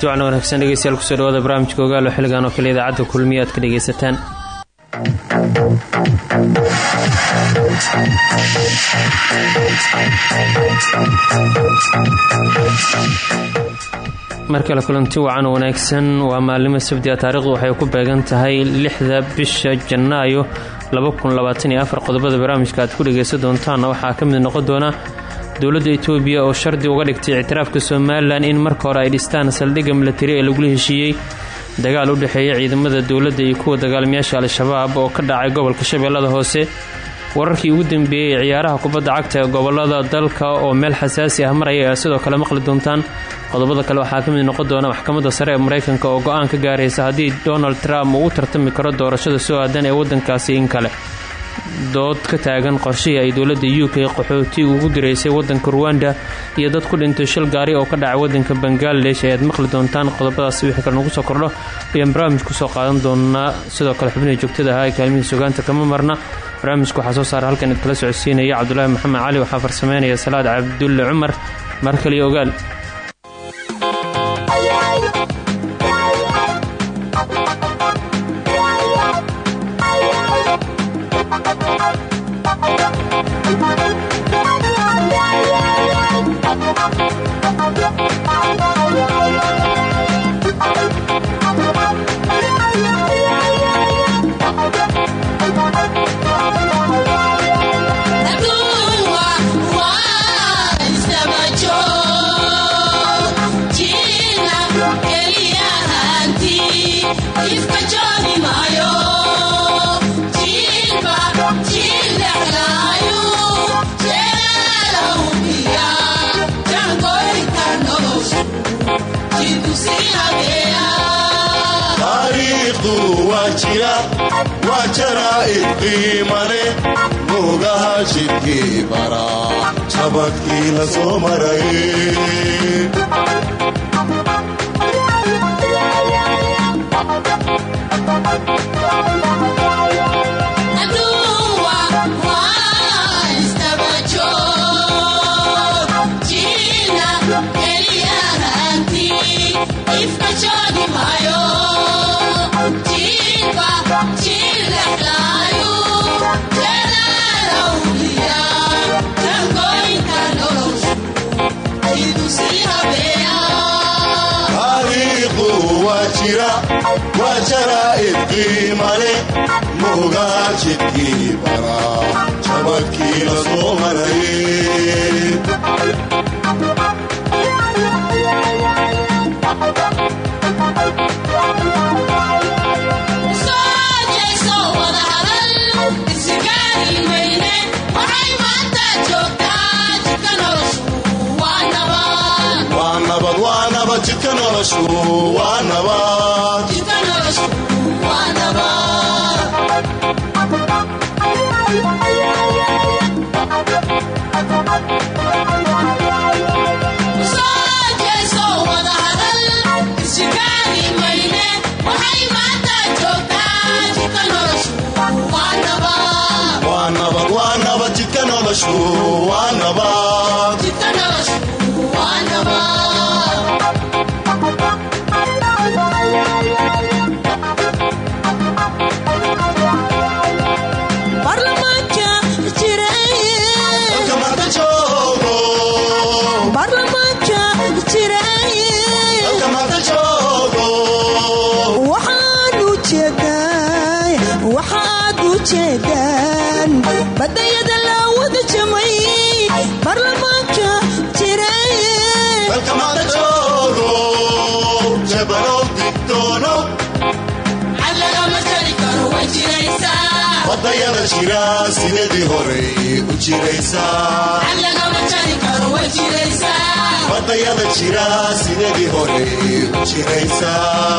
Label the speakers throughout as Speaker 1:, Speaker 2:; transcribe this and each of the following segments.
Speaker 1: kulanti waxna wanaagsan dhegeystayaal ku soo dhawaada barnaamijka ogaalo xilligan oo kale idaacadda kulmiya aad ka dhegeysataan. Mar kale kulanti wacan wanaagsan waa maalimo sabti a taarikhdu waxay ku beegan tahay lixda bisha janaayo qodobada barnaamijka aad ku dhegaysan doontaanna waxaa ka mid noqon doona dowladda etoobiya oo shardi uga dhigtay ictiraafka somalilan in marka hore ay dhistaan saldhigga milatari ee lagula heshiiyey dagaal u dhexeeya ciidamada dowladda iyo kuwa dagaalamayaasha al-shabaab oo ka dhacay gobolka shabeellada hoose. Wararkii ugu dambeeyey ee ciyaaraha kubadda cagta ee gobollada dalka oo meel xasaasi ah maraya aad sidoo kale maqli doontaan. Qodobada kale waxaa ka mid noqon doona maxkamadda sare ee maraykanka oo go'aan ka gaaraysa haddii donald trump uu u tartami karo doorashada soo aadan ee waddankaasi in kale dood ka taagan qorshihii ay dowladda u k qaxooti ugu diraysay waddanka ruwanda iyo dad ku dhintay shil gaari oo ka dhacay waddanka bangaladesh ayaad maqli doontaan qodobadaas wixii kale nagu soo kordho. Ayaan barnaamij ku soo qaadan doonaa sidoo kale xubnihii joogtada ahaa ee kaalmihii sugaanta kama marna. Barnaamijka waxaa soo saara halkan id kala socodsiinaya cabdulaahi maxamed cali waxaa farsameynaya salaad cabdulle cumar. Mar ogaal
Speaker 2: waa jaraa'id qiimale nuugaha jidkii baraa jabadkii la soo maray waa jaraa'id qiimale nuugaha jidkii baraa jabadkii la soo maray jidka noloshu waa nabad waa nabad waa nabad jidka noloshu waa nabad wadayada jira sidadii horey u jiraysawadayada jira sidadii horey u jiraysaa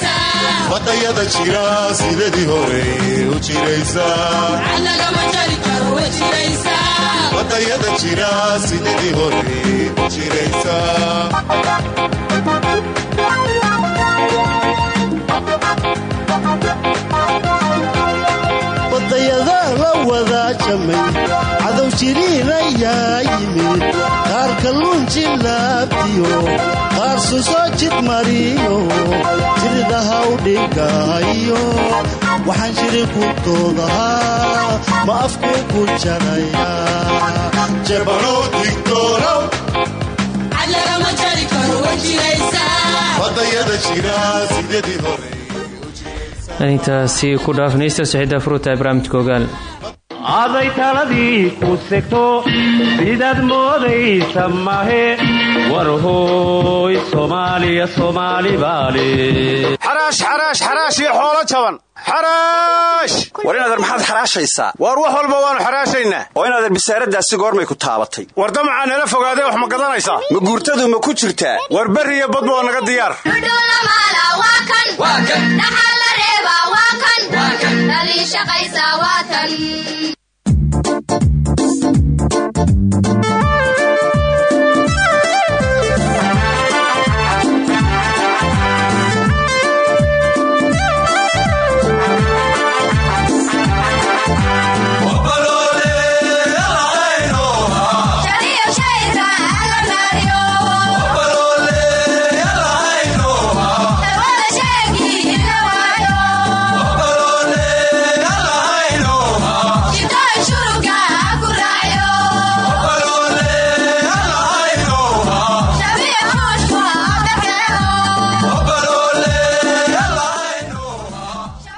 Speaker 3: badayada
Speaker 2: jira sidadii horey u jiraysaa badayada jira sidadii horey u jiraysaa
Speaker 4: kalluun jillaabiyo qaar susoo jid mariyo jirida hawdhigaayo waxaan jiri ku doodahaa ma afku ku jaraya.
Speaker 2: Jebanow digtoono badayada jira sidadii horey
Speaker 1: intaasi ku dhaafnaysta saxiida fruuta barnaamijka ogaal
Speaker 5: aday taladii ku segto sidaad moodaysa mahe war hooy soomaaliya soomaali baale
Speaker 6: xaraash xaraash xaraash iyo xoolo jaban war inadeer maxaad xaraashaysaa? Waar wax walba waannu xaraashaynaa oo inadeer bisaaradaasi goormay ku taabatay. War damacaa nala fogaadee wax ma gadanaysaa ma guurtadu ma ku jirtaa? War berri iyo badba oo naga diyaar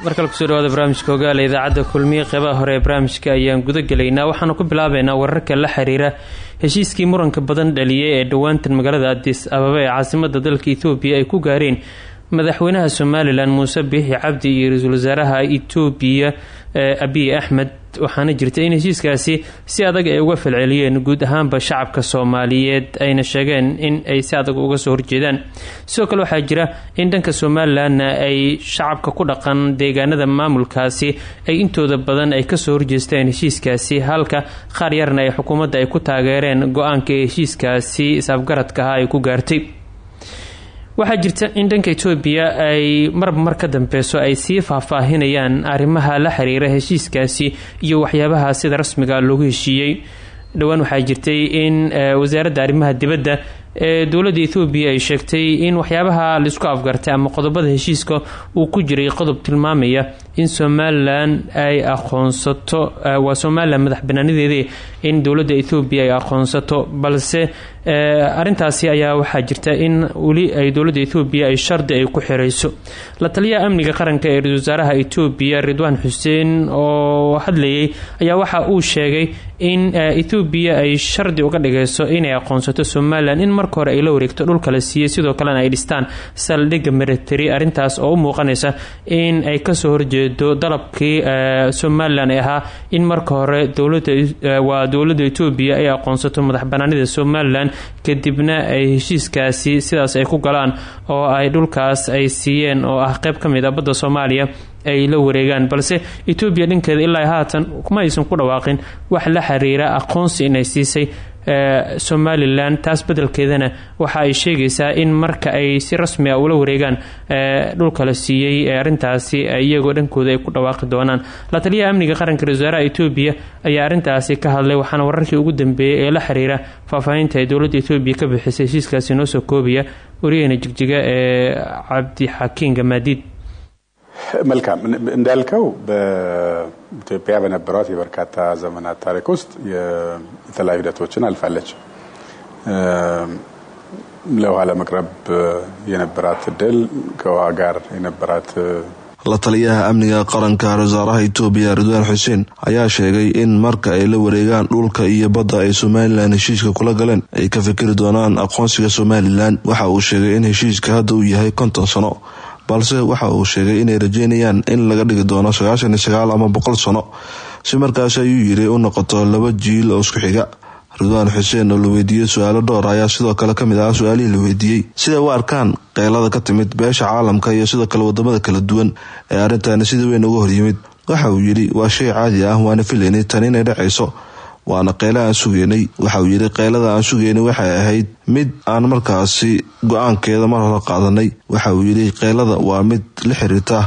Speaker 1: markale ku soo dhawaada barnaamijka ogaala idaacadda kulmiye qeybaha hore ee barnaamijka ayaan guda gelaynaa waxaanu ku bilaabaynaa wararka la xiriira heshiiskii muranka badan dhaliyay ee dhowaantan magaalada adis ababa ee caasimada dalka ethoobiya ay ku gaareen madaxweynaha somalilan muuse biixi cabdi iyo ra'iisul wasaaraha etoobiya abiy axmed waxaana jirta in heshiiskaasi si adag ay uga falceliyeen guud ahaanba shacabka soomaaliyeed ayna sheegeen in ay si adag uga soo horjeedaan. Sidoo kale waxaa jira in dhanka somalilanna ay shacabka ku dhaqan deegaanada maamulkaasi ay intooda badan ay ka soo horjeesteen heshiiskaasi halka qaar yarna ay xukuumadda ay ku taageereen go'aanka ee heshiiskaasi is-afgaradkaha ay ku gaartay waxaa jirta in dhanka etoobiya ay marba mar ka dambeyso ay sii faahfaahinayaan arrimaha la xiriira heshiiskaasi iyo waxyaabaha sida rasmiga loogu heshiiyey. Dhowaan waxaa jirtay in wasaaradda arrimaha dibadda ee dowladda ethoobiya ay sheegtay in waxyaabaha la isku afgartay ama qodobada heshiiska uu ku jiray qodob tilmaamaya in somalilan ay aqoonsato waa somalilan madax banaanadeedii in dowladda ethoobiya ay aqoonsato balse arintaasi ayaa waxaa jirta in weli ay dowladda ethoobiya ay shardi ay ku xirayso. La taliyaha amniga qaranka ee wasaaraha etoobiya ridwaan xuseen oo hadlayay ayaa waxa uu sheegay in ethoobiya ay shardi uga dhigayso inay aqoonsato somalilan in marka hore ay la wareegto dhulka la siiyey sidoo kalena ay dhistaan saldhigga military arrintaas oo muuqanaysa in ay ka soo horjeedo dalabkii somalilan ee ahaa in marka hore dowladawaa dowladda etoobiya ay aqoonsato madax banaanida somalilan kadibna ay heshiiskaasi sidaas ay ku galaan oo ay dhulkaas ay siiyeen oo ah qeyb ka mid a badda soomaaliya ay la wareegaan. Balse etoobiya dhankeeda ilaa haatan kuma aysan ku dhawaaqin wax la xiriira aqoonsi inay siisay somalilan taas bedelkeedana waxa ay sheegaysaa in marka ay si rasmi a ula wareegaan dhulka la siiyey arintaasi iyagoo dhankooda ay ku dhawaaqi doonaan. La taliyaha amniga qaranka ra'isul wasaaraha etoobiya ayaa arintaasi ka hadlay waxaana wararkii ugu dambeeyay ee la xiriira faahfaahinta ay dowladda etoobiya ka bixisay heshiiskaasi noo soo koobaya wariyaheyna jigjiga ee cabdixakiin gamaadiid
Speaker 7: መልካም እንዳልከው በኢትዮጵያ በነበሯት የበርካታ ዘመናት ታሪክ ውስጥ የተለያዩ ሂደቶችን አልፋለች። ለውሃ ለመቅረብ የነበራት እድል ከውሃ ጋር የነበራት
Speaker 8: la taliyaha amniga qaranka wasaaraha etoobiya ridwaan xuseen ayaa sheegay in marka ay la wareegaan dhulka iyo badda ay somalilan heshiiska kula galeen ay ka fikiri doonaan aqoonsiga somalilan waxa uu sheegay in heshiiska hadda uu yahay konton sano balse waxa uu sheegay inay rajeynayaan in laga dhigi doono sagaashan iyo sagaal ama boqol sano. Si markaasi ayuu yiri u noqoto laba jiil oo isku xiga. Ridwaan xuseen oo la weydiiyey su'aalo dhowr ayaa sidoo kale ka mid ah su'aalihii la weydiiyey. Siday u arkaan qeylada ka timid beesha caalamka iyo sidoo kale waddamada kala duwan ee arrintaani sida weyn uga horyimid waxa uu yidhi waa shay caadi ah waana filaynay tan inay dhacayso waana qeyla aan sugeynay waxa uu yidhi qeylada aan sugeynay waxay ahayd mid aan markaasi go'aankeeda mar hore qaadanay. Waxa uu yidhi qeylada waa mid la xiriirta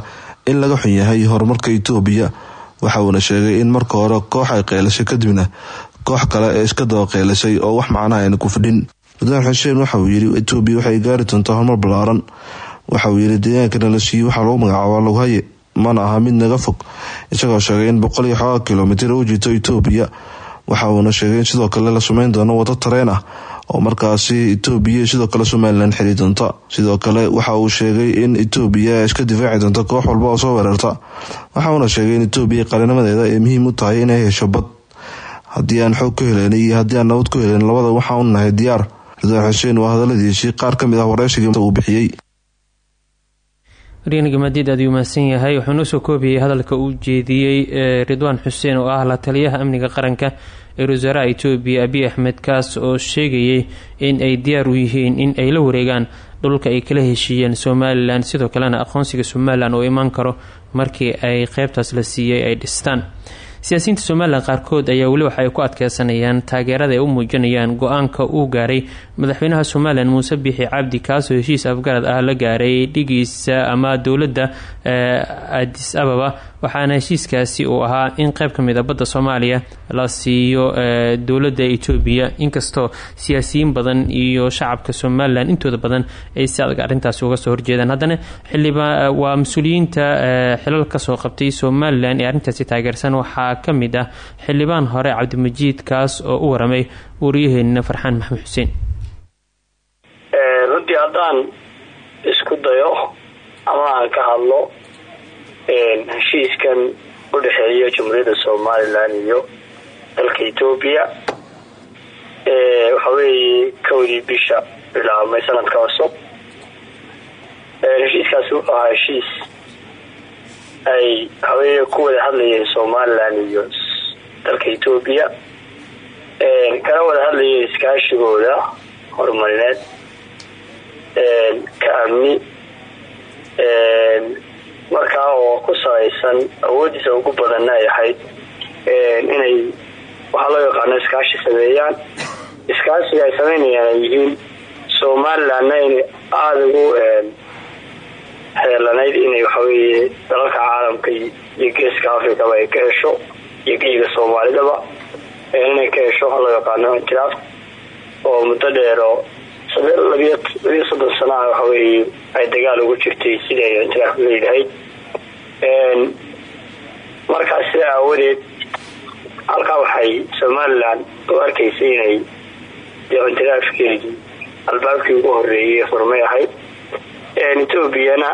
Speaker 8: in laga xun yahay horumarka etoobiya waxa uuna sheegay in marka hore koox ay qeylashay kadibna koox kale ee iska daba qeylasay oo wax macnaha ayna ku fidhin. Ridwaan xuseen waxa uu yidhi etoobiya waxay gaari doontaa horumar ballaaran. Waxa uu yidhi deegaankana la siiyey waxaa lagu magacaabaa loghaye mana aha mid naga fog. Isagoo sheegay in boqol iyo xooga kilomitir u waxa uuna sheegay in sidoo kale la sameyn doono wado tareen ah oo markaasi etoobiya sidoo kale somalilan xiri doonta. Sidoo kale waxa uu sheegay in etoobiya iska difaaci doonta koox walba oo soo weerarta. Waxa uuna sheegay in etoobiya qarinimadeeda ay muhiim u tahay inay hesho bad. Haddii aan xoog ku heleynay iyo haddii aan nabad ku heleyn labada waxaa u nahay diyaar. Ridwaan xuseen waa hadaladiisii qaar ka mid ah wareysigii uu bixiyey
Speaker 1: waryahan gamaadiid aad uu mahadsan yahay. Wuxuu noo soo koobiyey hadalka uu jeediyey ridwaan xuseen oo ah la taliyaha amniga qaranka ee wasaaraha etoobiya abiy axmed kaas oo sheegayay in ay diyaar u yihiin in ay la wareegaan dhulka ay kala heshiiyeen somalilan sidoo kalena aqoonsiga somalilan oo imaan karo markii ay qeybtaas la siiyey ay dhistaan siyaasiyiinta somalilan qaarkood ayaa weli waxa ku adkeysanayaan taageerada ay u muujinayaan go'aanka uu gaaray. Madaxweynaha somalilan muuse biixi cabdi kaasoo heshiis afgarad ah la gaaray dhigiisa ama dowladda adis ababa waxaana heshiiskaasi uu ahaa in qeyb ka mid a badda soomaaliya la siiyo dowladda etoobiya inkastoo siyaasiyiin badan iyo shacabka somalilan intooda badan ay si adag arrintaasi uga soo horjeedaan. Haddana xildhibaa waa mas'uuliyiinta xilal ka soo qabtay somalilan ee arrintaasi taageersan. Waxaa ka mid ah xildhibaan hore cabdimajiid kaas oo u waramay waryaheena farxaan maxamed xuseen.
Speaker 9: Runtii haddaan isku dayo ama ka hadlo heshiiskan u dhexeeya jamhuuriyadda somalilan iyo dalka etoobiya waxa weeye kowdii bisha bilaabmay sanadka cusub. Heshiiskaasi wuxuu ahaa heshiis ay waxaweye ku wada hadlayeen somalilan iyo dalka etoobiya kana wada hadlayeen iskaashigooda horumarineed ka amni markaa oo ku salaysan awoodiisa ugu badanna ay ahayd inay waxaa loo yaqaano iskaashi sameeyaan. Iskaashiga ay sameynayaan ay yihiin somalilanna inay aada ugu heelanayd inay waxaweye dalalka caalamka iyo geeska africaba ay ka hesho iyo geyiga soomaalidaba inay ka hesho waxaa loo yaqaano intiraaf oo muddo dheer oo labiyo soddon sana ah ay dagaal ugu jirtay sidii ay intiraaf leedahayd markaas aawadeed halkaa waxay somalilan u arkaysay inay intiraafkeedii albaabkii ugu horeeyay furmay ahayd. Etoobiyana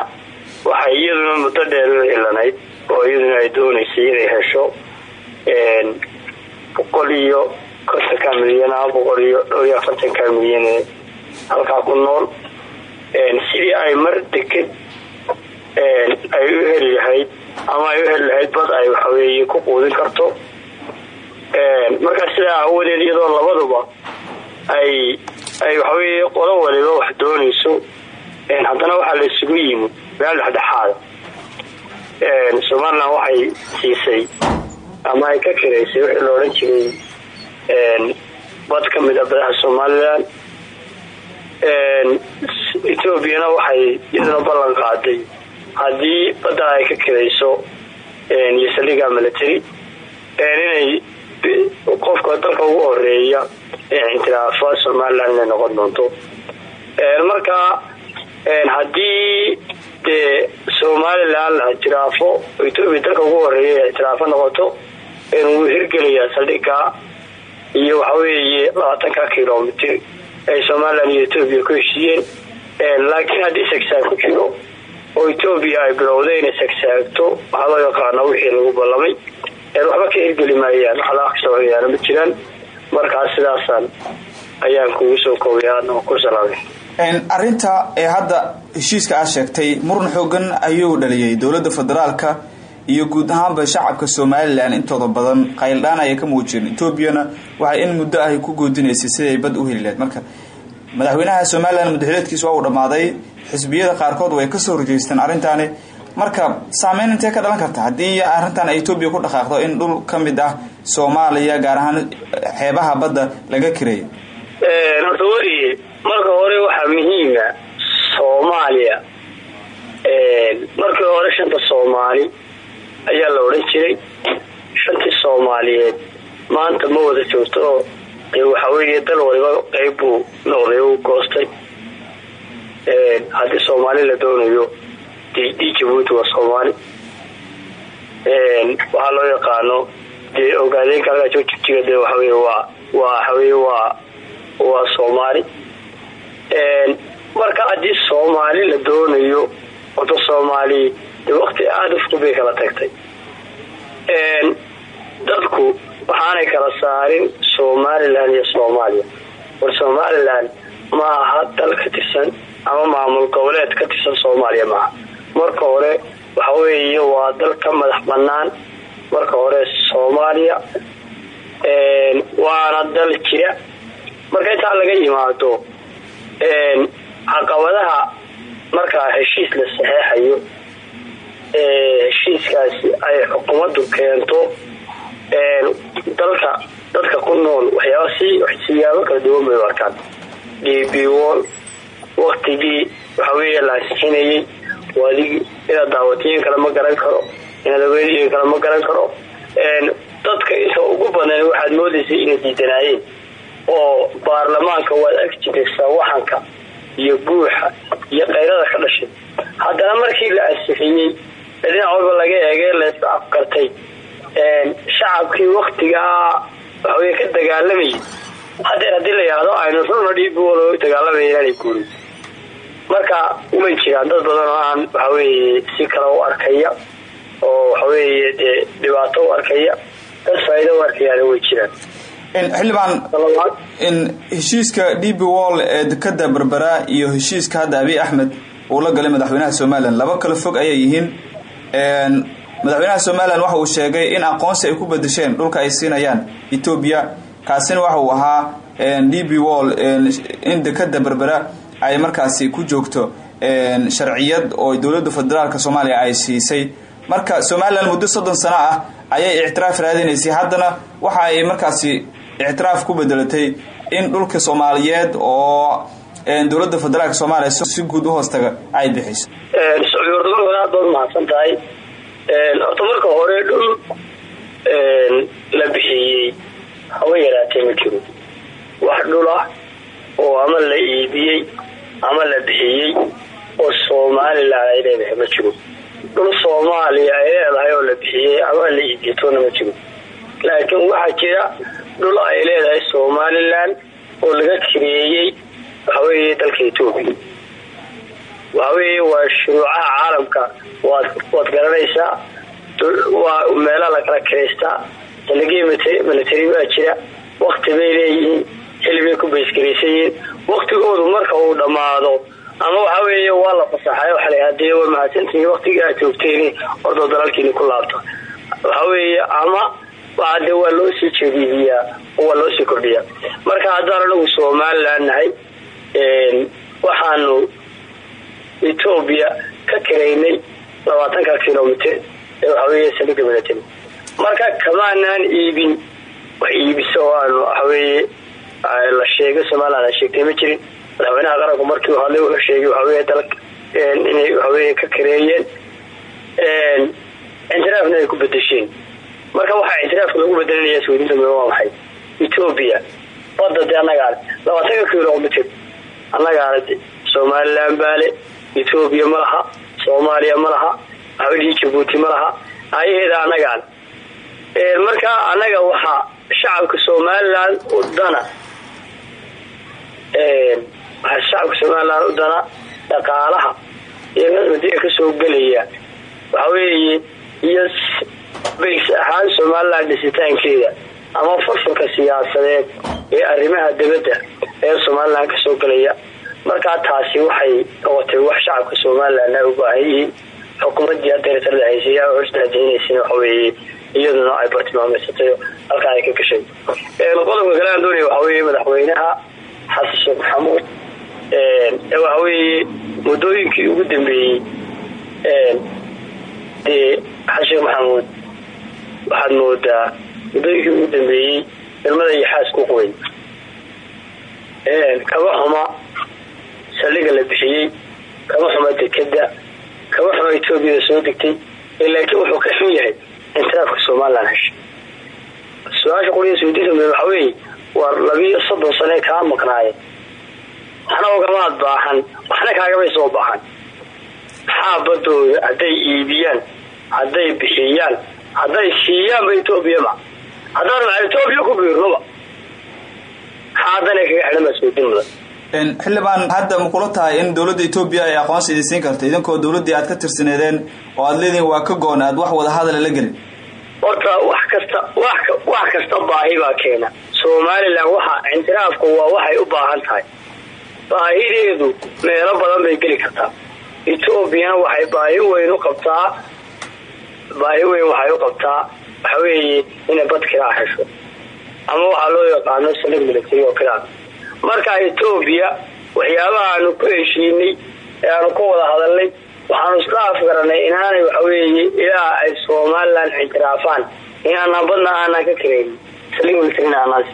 Speaker 9: waxay iyaduna muddo dheer u helanayd oo iyaduna ay doonaysay inay hesho boqol iyo kontonka milyan ama boqol iyo dhowr iyo afartanka milyan ee halkaa ku nool. Sidii ay mar deked ay u heli lahayd ama ay u heli lahayd bad ay waxaweeye ku quudin karto. Markaa sidaa aawadeed iyadoo labaduba ay ay waxaweye qolo waliba wax doonayso. Haddana waxaa la isugu yimid meel dhexdhexaada somalilan waxay siisay ama ay ka kiraysay wixii la odhan jiray. Bad ka mid a badaha somalilan etoobiyana waxay iyaduna ballan qaaday haddii badda ay ka kirayso iyo saldhiga military inay qofka dalka ugu horreeya ee intilaafa somalilan inay noqon doonto. Marka haddii dee somalilan la ictiraafo etoobiya dalka ugu horreeya ee ictiraafo noqoto wuu hirgelayaa saldhiga iyo waxaweeye labaatanka kilomitr ay somalilan iyo etoobiya ku heshiiyeen laakiin haddii sagsaag ku jiro oo etoobiya ay bilowday inay sagsaagto waxaa loo yaqaana wixii lagu ballamay waxba ka hirgeli maayaan waxlaa ka soo hoyaana ma jiraan markaas sidaasaan ayaan kugu soo koobaya adna ku salaamay
Speaker 10: arinta ee hadda heshiiska aad sheegtay muran xoogan ayuu dhaliyay dowladda federaalka iyo guud ahaanba shacabka somalilan intooda badan qayldhaan ayay ka muujiyeen. Etoobiyana waxay in muddo ahy ku goodinaysay siday bad u heli marka madaxweynaha somalilan muddaxileedkiisa waa uu dhammaaday xisbiyada qaarkood way ka soo horjeysteen arrintaani. Marka saameyn intee ka dhalan karta? Haddii arrintan ay etoobiya ku dhaqaaqdo in dhul ka mid ah soomaaliya gaar ahaan xeebaha badda laga kireeyo
Speaker 9: horta weriye marka hore waxaa muhiima soomaaliya markii hore shanta soomaali ayaa la odhan jiray. Shantii soomaaliyeed maanta ma wada joogto oo waxaa weeye dal waliba qeyb buu noqday u goostay. Haddii soomaali la doonayo d jabuuti waa soomaali. Waxaa loo yaqaano dee ogaadeenka halkaa soo jigjiga dee waxawey waa waxaweye waa waa soomaali. Marka haddii soomaali la doonayo wada soomaali dee waqti aada ufku bay kala tagtay. Dadku waxaanay kala saarin somalilan iyo soomaaliya. War somalilan ma aha dal ka tirsan ama maamul goboleed ka tirsan soomaaliya maaha marka hore waxa weeye waa dal ka madax banaan marka hore soomaaliya waana dal jira. Marka intaa laga yimaado caqabadaha markaa heshiis la saxeexayo heshiiskaasi ay xukuumaddu keento dalka dadka ku nool waxyaaba si siyaabo kala duwan bay arkaan. D b wol waktigii la ansixinayay adig inaad daawatiyin kale ma garan karo inaad aweediyin kale ma garan karo. Dadka inta ugu badan waxaad moodaysay inay diidanaayeen oo baarlamaanka waad arki jiraysaa waxanka iyo guuxa iyo qayrada ka dhashay. Haddana markii la ansixiyey dhinac walba laga eegay laysku afkartay? Shacabkii waktigaa waxawey ka dagaalamayay hadeer haddii la yidhaahdo aynu runa dhiibwalo dagaalamaya inaanay guurin marka way jiraan dad badan oo aan waxaweye si kale u arkaya oo waxaweye dee dhibaato u arkaya dad faa'iido u arkayaana way jiraan
Speaker 10: xildhibaan in heshiiska d b wall ee dekada berbera iyo heshiiska hadda abiy axmed uu la galay madaxweynaha somalilan laba kala fog ayay yihiin madaxweynaha somalilan waxa uu sheegay in aqoonsi ay ku bedesheen dhulka ay siinayaan etoobiya kaasina waxa uu ahaa d b wall in dekada berbera ay markaasi ku joogto sharciyad oo dowladda federaalk soomaaliya ay siisay. Marka somalilan muddo soddon sano ah ayay ictiraaf raadinaysay. Haddana waxa ay markaasi ictiraaf ku bedelatay in dhulka soomaaliyeed oo dowladda federaalk soomaaliya si guud u hoostaga ay bixiso
Speaker 9: aad baad mahadsan tahay. Horta marka hore dhul la bixiyey haba yaraatee ma jiro. Wax dhul ah oo ama la iibiyey ama la bixiyey oo somalilan ay leedahay ma jiro. Dhul soomaaliya ay leedahay oo la bixiyey ama la iibiyatoona ma jiro. Laakiin waxaa jira dhul ay leedahay somalilan oo laga kireeyey waxaweeye dalka etoobiya waxaweeye waa shuruucaha caalamka. Waad garanaysaa. Waa meela la kala kiraystaa salagii military baa jira. Wakti bay leeyihiin. Xili bay ku baysgaraysan yihiin waktigoodu marka uu dhammaado ama waxa weeye waa la fasaxay waxa la hadee waa mahadsantihiin waktigii aad joogteen ordoo dalalkiini ku laabta waxa weeye ama de waa loo sii jadiidiyaa oo loo sii kordhiyaa. Marka haddaan anagu somalilan nahay waxaanu etoobiya ka kiraynay labaatanka kilomitr ee waxaweeye saliga milatary marka kamaanaan iibin wax iibiso oo aanu waxaweeye la sheegay somalilan ay sheegtay ma jirin. Madaxweynaha qaranku markii hadlay wuxuu sheegay waxawey dal inay waxawey ka kareeyeen ictiraafna ay ku bedesheen marka waxaa ictiraafka lagu bedelinaya swedinta waa maxay? Ethoobia bada de anagaale labaatanka kilomitr anagaale somalilan baale ethoobiya ma laha soomaaliya ma laha waxawedhii jabuuti ma laha ayaheeda anagaale marka anaga waxaa shacabka somalilan u dana waxaa shacabka somalilan u dana dhaqaalaha iyo madiga ka soo gelaya waxaweeye iyo bays ahaan somalilan dhisitaankeeda ama farsalka siyaasadeed ee arrimaha dibadda ee somalilan ka soo gelaya markaa taasi waxay noqotay wax shacabka somalilan ay u baahan yihiin. Xukuumadii hadeertalada haysayaa hosdaadaynaysan waxaweeye iyaduna ay bartilmaameysatay halkaa ay ka gashay qodobka kale aan doonaya waxaweeye madaxweynaha xasan sheekh maxamuud. Waxaweeye muddooyinkii ugu dambeeyey dee xasan sheekh maxamuud waxaad moodaa muddooyinkii ugu dambeeyey ilmada iyo xaas ku qoyn kaba xuma saldhiga la bixiyey kaba xuma dekeda kaba xuma etoobiyada soo degtay laakiin wuxuu ka xun yahay intiraafka somalilan heshay. Su'aasha qoliya swediinta waxaa weeye waa labiyo soddon sane kaa maqnaayeen waxna ogamaad baahan waxna kaagabay soo baahan. Maxaa badooda hadday iibiyaan hadday bixiyaan hadday siiyaanba etoobiyaba haddaan maa etoobiya ku biirnoba. Maxaa haddana kaga xidhan baa
Speaker 10: xildhibaan hadda ma kula tahay in dowladda etoobiya ay aqoonsi idin siin karta idinkoo dowladdii aad ka tirsaneedeen oo aad leedihin waa ka goon aad wax wada hadala la gelin.
Speaker 9: Horta wax kasta wax kasta baahi baa keena. Somalilan waxa intiraafku waa waxay u baahan tahay. Baahideedu meelo badan bay geli kartaa. Etoobiyana waxay baahi weyn u qabtaa. Baahi weyn waxay u qabtaa. Waxa weeye inay bad kilaa hesho ama waxaa loo yaqaano salig military oo kilaa marka etoobiya waxyaabaha aanu ku heshiinay ee aanu ka wada hadalnay waxaanu isla afgaranay inaanay waxaweeye ilaa ay somalilan ictiraafaan inaanaan badna aanaan ka aanaan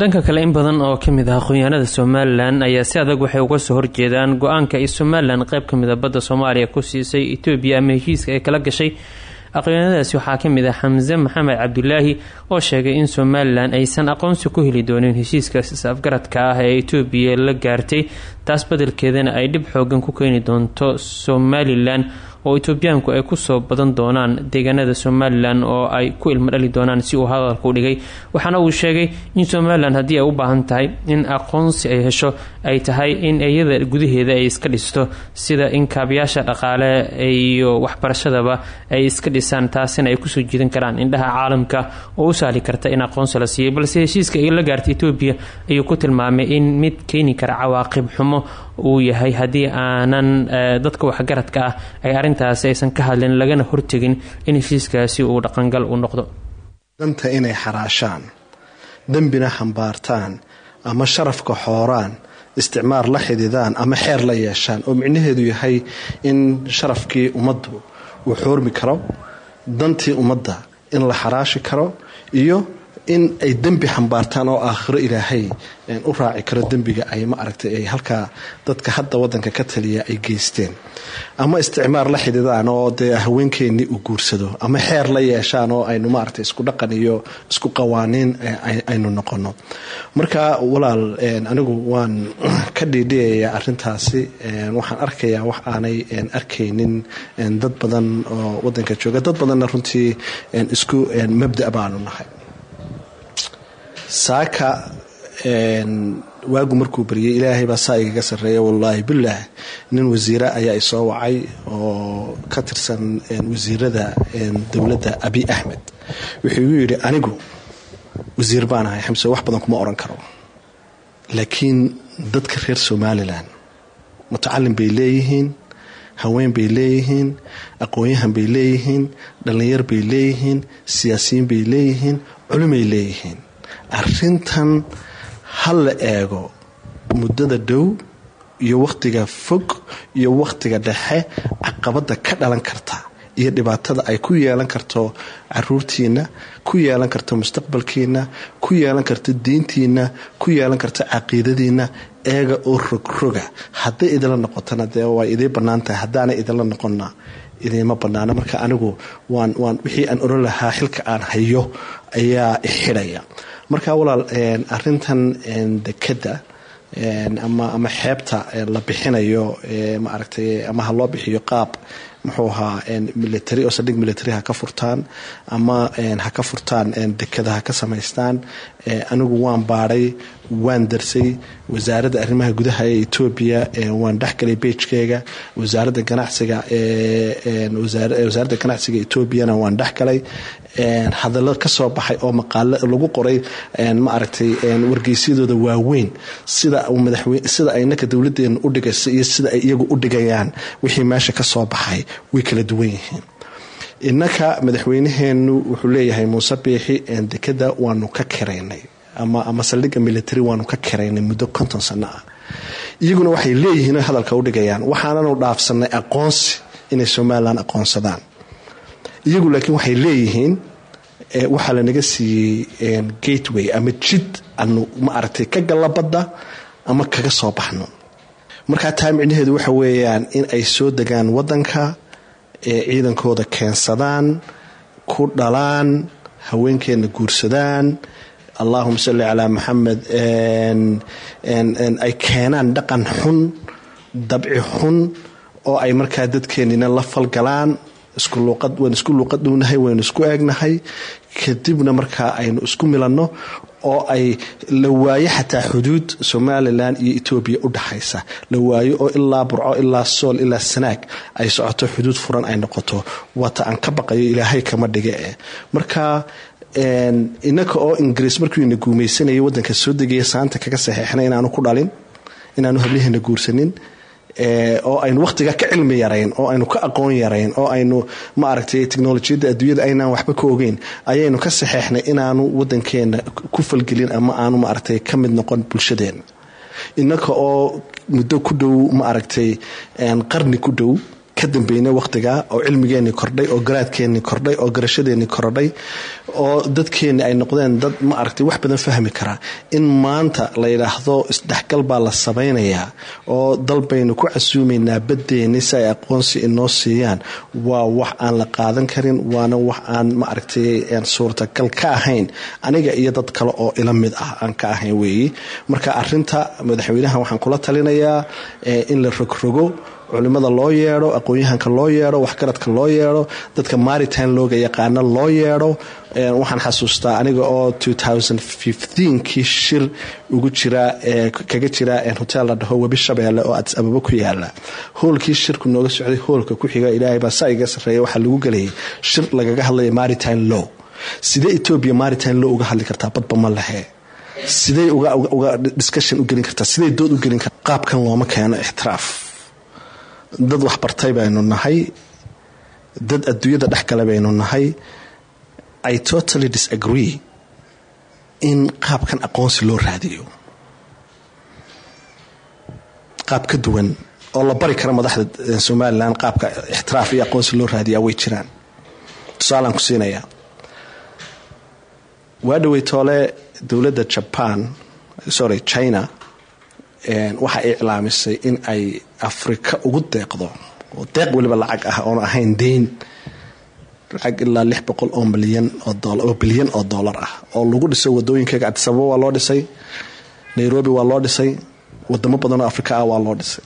Speaker 1: dhanka kale in badan oo ka mid ah aqoonyahanada somalilan ayaa si adag waxay uga soo horjeedaan go'aanka ay somalilan qeyb ka mid a badda soomaaliya ku siisay etoobiya ama heshiiska ay kala gashay aqoonyahanadaasi waxaa ka mid ah xamse maxamed cabdulaahi oo sheegay in somalilan aysan aqoonsi ku heli doonin heshiiskaas is-afgaradka ah ee etoobiya la gaartay taas badelkeedana ay dhib xoogan ku keeni doonto somalilan oo etoobiyaanku ay ku soo badan doonaan deegaanada somalilan oo ay ku ilmo dhali doonaan si uu hadalku dhigay. Waxaana uu sheegay in somalilan haddii ay u baahan tahay in aqoonsi ay hesho ay tahay in iyada gudaheeda ay iska dhisto sida in kaabayaasha dhaqaale iyo waxbarashadaba ay iska dhisaan taasina ay ku soo jiidan karaan indhaha caalamka oo u sahli karta in aqoonsi la siiyo. Balse heshiiska la gaartay etoobiya ayuu ku tilmaamay in mid keeni kara cawaaqib xumo uu yahay haddii aanan dadka waxgaradka ah ay arrintaasi aysan ka hadlin lagana hortegin in heshiiskaasi uu dhaqangal u noqdo.
Speaker 11: Danta inay xaraashaan dembina xambaartaan ama sharafka xooraan isticmaar la xididaan ama xeer la yeeshaan oo micnaheedu yahay in sharafkii ummaddu uu xoormi karo dantii ummadda in la xaraashi karo iyo in ay dembi xambaartaan oo aakhiro ilaahay u raaci karo dembiga ay ma aragtay ay halkaa dadka hadda wadanka ka taliya ay geysteen. Ama isticmaar la xididaan oo dee haweenkeennii uu guursado ama xeer la yeeshaan oo aynu maaragtay isku dhaqan iyo isku qawaaniin aynu noqono marka walaal anigu waan ka dhiidhiyayaa arintaasi waxaan arkayaa wax aanay arkaynin dad badan oo wadanka jooga. Dad badanna runtii isku mabda baanu nahay saaka waagu markuu baryay ilaahay baa saa igaga sarreeya wallaahi bilaah nin wasiire ayaa isoo wacay oo ka tirsan wasiirada dowladda abi axmed wuxuu igu yidhi anigu wasiir baan ahay xamse wax badan kuma oran karo. Laakiin dadka reer somalilan mutacalin bay leeyihiin haween bay leeyihiin aqoon-yahan bay leeyihiin dhallinyar bay leeyihiin siyaasiyiin bay leeyihiin culimay leeyihiin arintan ha la eego muddada dhow iyo wakhtiga fog iyo wakhtiga dhexe caqabada ka dhalan karta iyo dhibaatada ay ku yeelan karto caruurtiina ku yeelan karto mustaqbalkiina ku yeelan karto diintiina ku yeelan karto caqiidadiina eega oo rogroga hadday idinla noqotona dee way idiin bannaan tahay haddaanay idinla noqonna idiima bannaano. Marka anigu waan waan wixii aan oran lahaa xilka aan hayo ayaa ixidhaya marka walaal arintan dekada ama xeebta la bixinayo maaragtay ama ha loo bixiyo qaab muxuu ahaa military oo saldhig military ha ka furtaan ama ha ka furtaan dekada ha ka samaystaan anigu waan baadhay waan darsay wasaaradda arrimaha gudaha ee etoobiya waan dhexgalay beijkeega wasaaradda ganacsiga wasaaradda ganacsiga etoobiyana waan dhexgalay hadallo ka soo baxay oo maqaalo lagu qoray ma aragtay wargeysyadooda waaweyn sida madaxweyne sida ay naka dowladeena u dhigayso iyo sida ay iyagu u dhigayaan wixii meesha ka soo baxay way kala duwan yihiin innaka madaxweynaheenu wuxuu leeyahay muuse biixi dekada waanu ka kiraynay ama saldhigga military waanu ka kiraynay muddo konton sano ah. Iyaguna waxay leeyihiin hadalka u dhigayaan waxaananu dhaafsanay aqoonsi inay somalilan aqoonsadaan. Iyagu laakiin waxay leeyihiin waxaa lanaga siiyey gateway ama jid anu ma aragtay ka galla badda ama kaga soo baxno. Markaa taa micnaheedu waxa weeyaan in ay soo degaan wadanka ee ciidankooda keensadaan ku dhalaan haweenkeena guursadaan allahuma salli calaa maxamed ay keenaan dhaqan xun dabci xun oo ay markaa dadkeenina la falgalaan waynu isku luuqad dhownahay waynu isku eegnahay kadibna markaa aynu isku milanno oo ay la waayo xataa xuduud somalilan iyo etoobiya u dhaxaysa. La waayo oo ilaa burco ilaa sool ilaa sanaag ay socoto xuduud furan ay noqoto. Waata aan ka baqayo ilaahay kama dhige. Eh marka inaka oo ingiriis markuuna guumaysanayay wadanka soo degaya saanta kaga saxeexnay inaanu ku dhalin inaanu hablaheena guursanin oo aynu wakhtiga ka cilmi yarayn oo aynu ka aqoon yarayn oo aynu ma aragtay technolojiyadda adduunyada aynaan waxba ka ogeyn ayaynu ka saxeexnay inaanu wadankeena ku falgelin ama aanu maaragtay ka mid noqon bulshadeena inaka oo muddo ku dhow ma aragtay qarni ku dhow ka dambeynay wakhtiga oo cilmigeenii kordhay oo garaadkeenii kordhay oo garashadeenii kordhay oo dadkeenni ay noqdeen dad ma aragtay wax badan fahmi karaa in maanta la yidhaahdo isdhexgal baa la samaynayaa oo dal baynu ku casuumaynaa baddeenni si ay aqoonsi inoo siiyaan. Waa wax aan la qaadan karin waana wax aan ma aragtay suurtagal ka ahayn. Aniga iyo dad kale oo ila mid ah aan ka ahayn weeyi. Marka arinta madaxweynaha waxaan kula talinayaa in la rogrogo culimada loo yeedho aqoon-yahanka loo yeedho waxgaradka loo yeedho dadka maritime looga yaqaano loo yeedho. Waxaan xasuustaa aniga oo kii shir ugu jira kaga jira hotel la dhaho webi shabeelle oo adis ababa ku yaalla hoolkii shirku nooga socday hoolka ku xiga ilaahay baa saa iga sarreeya waxaa lagu gelayay shir lagaga hadlaya maritime law. Sidee etoobiya maritime law uga hadli kartaa? Badba ma lehe sidey uga discussion u gelin kartaa? Sidey dood u gelin kartaa? Qaabkan looma keeno ixtiraaf dad waxbartay baynu nahay dad adduunyada dhex gala baynu nahay. I totally disagree in qaabkan aqoonsi loo raadiyo. Qaab ka duwan oo la bari kara madaxda somalilan qaabka ixtiraaf iyo aqoonsi loo raadiyaa way jiraan. Tusaalaan ku siinayaa. Waa dhowey toole dowladda jaban sorry china waxaa iclaamisay in ay afrika ugu deeqdo oo deeq weliba lacag ah oon ahayn deyn. Lacag ilaa lix boqol oo milyan oo bilyan oo dollar ah oo lagu dhisay wadooyinkeega adisababa waa loo dhisay nairobi waa loo dhisay wadamo badan oo afrika ah waa loo dhisay.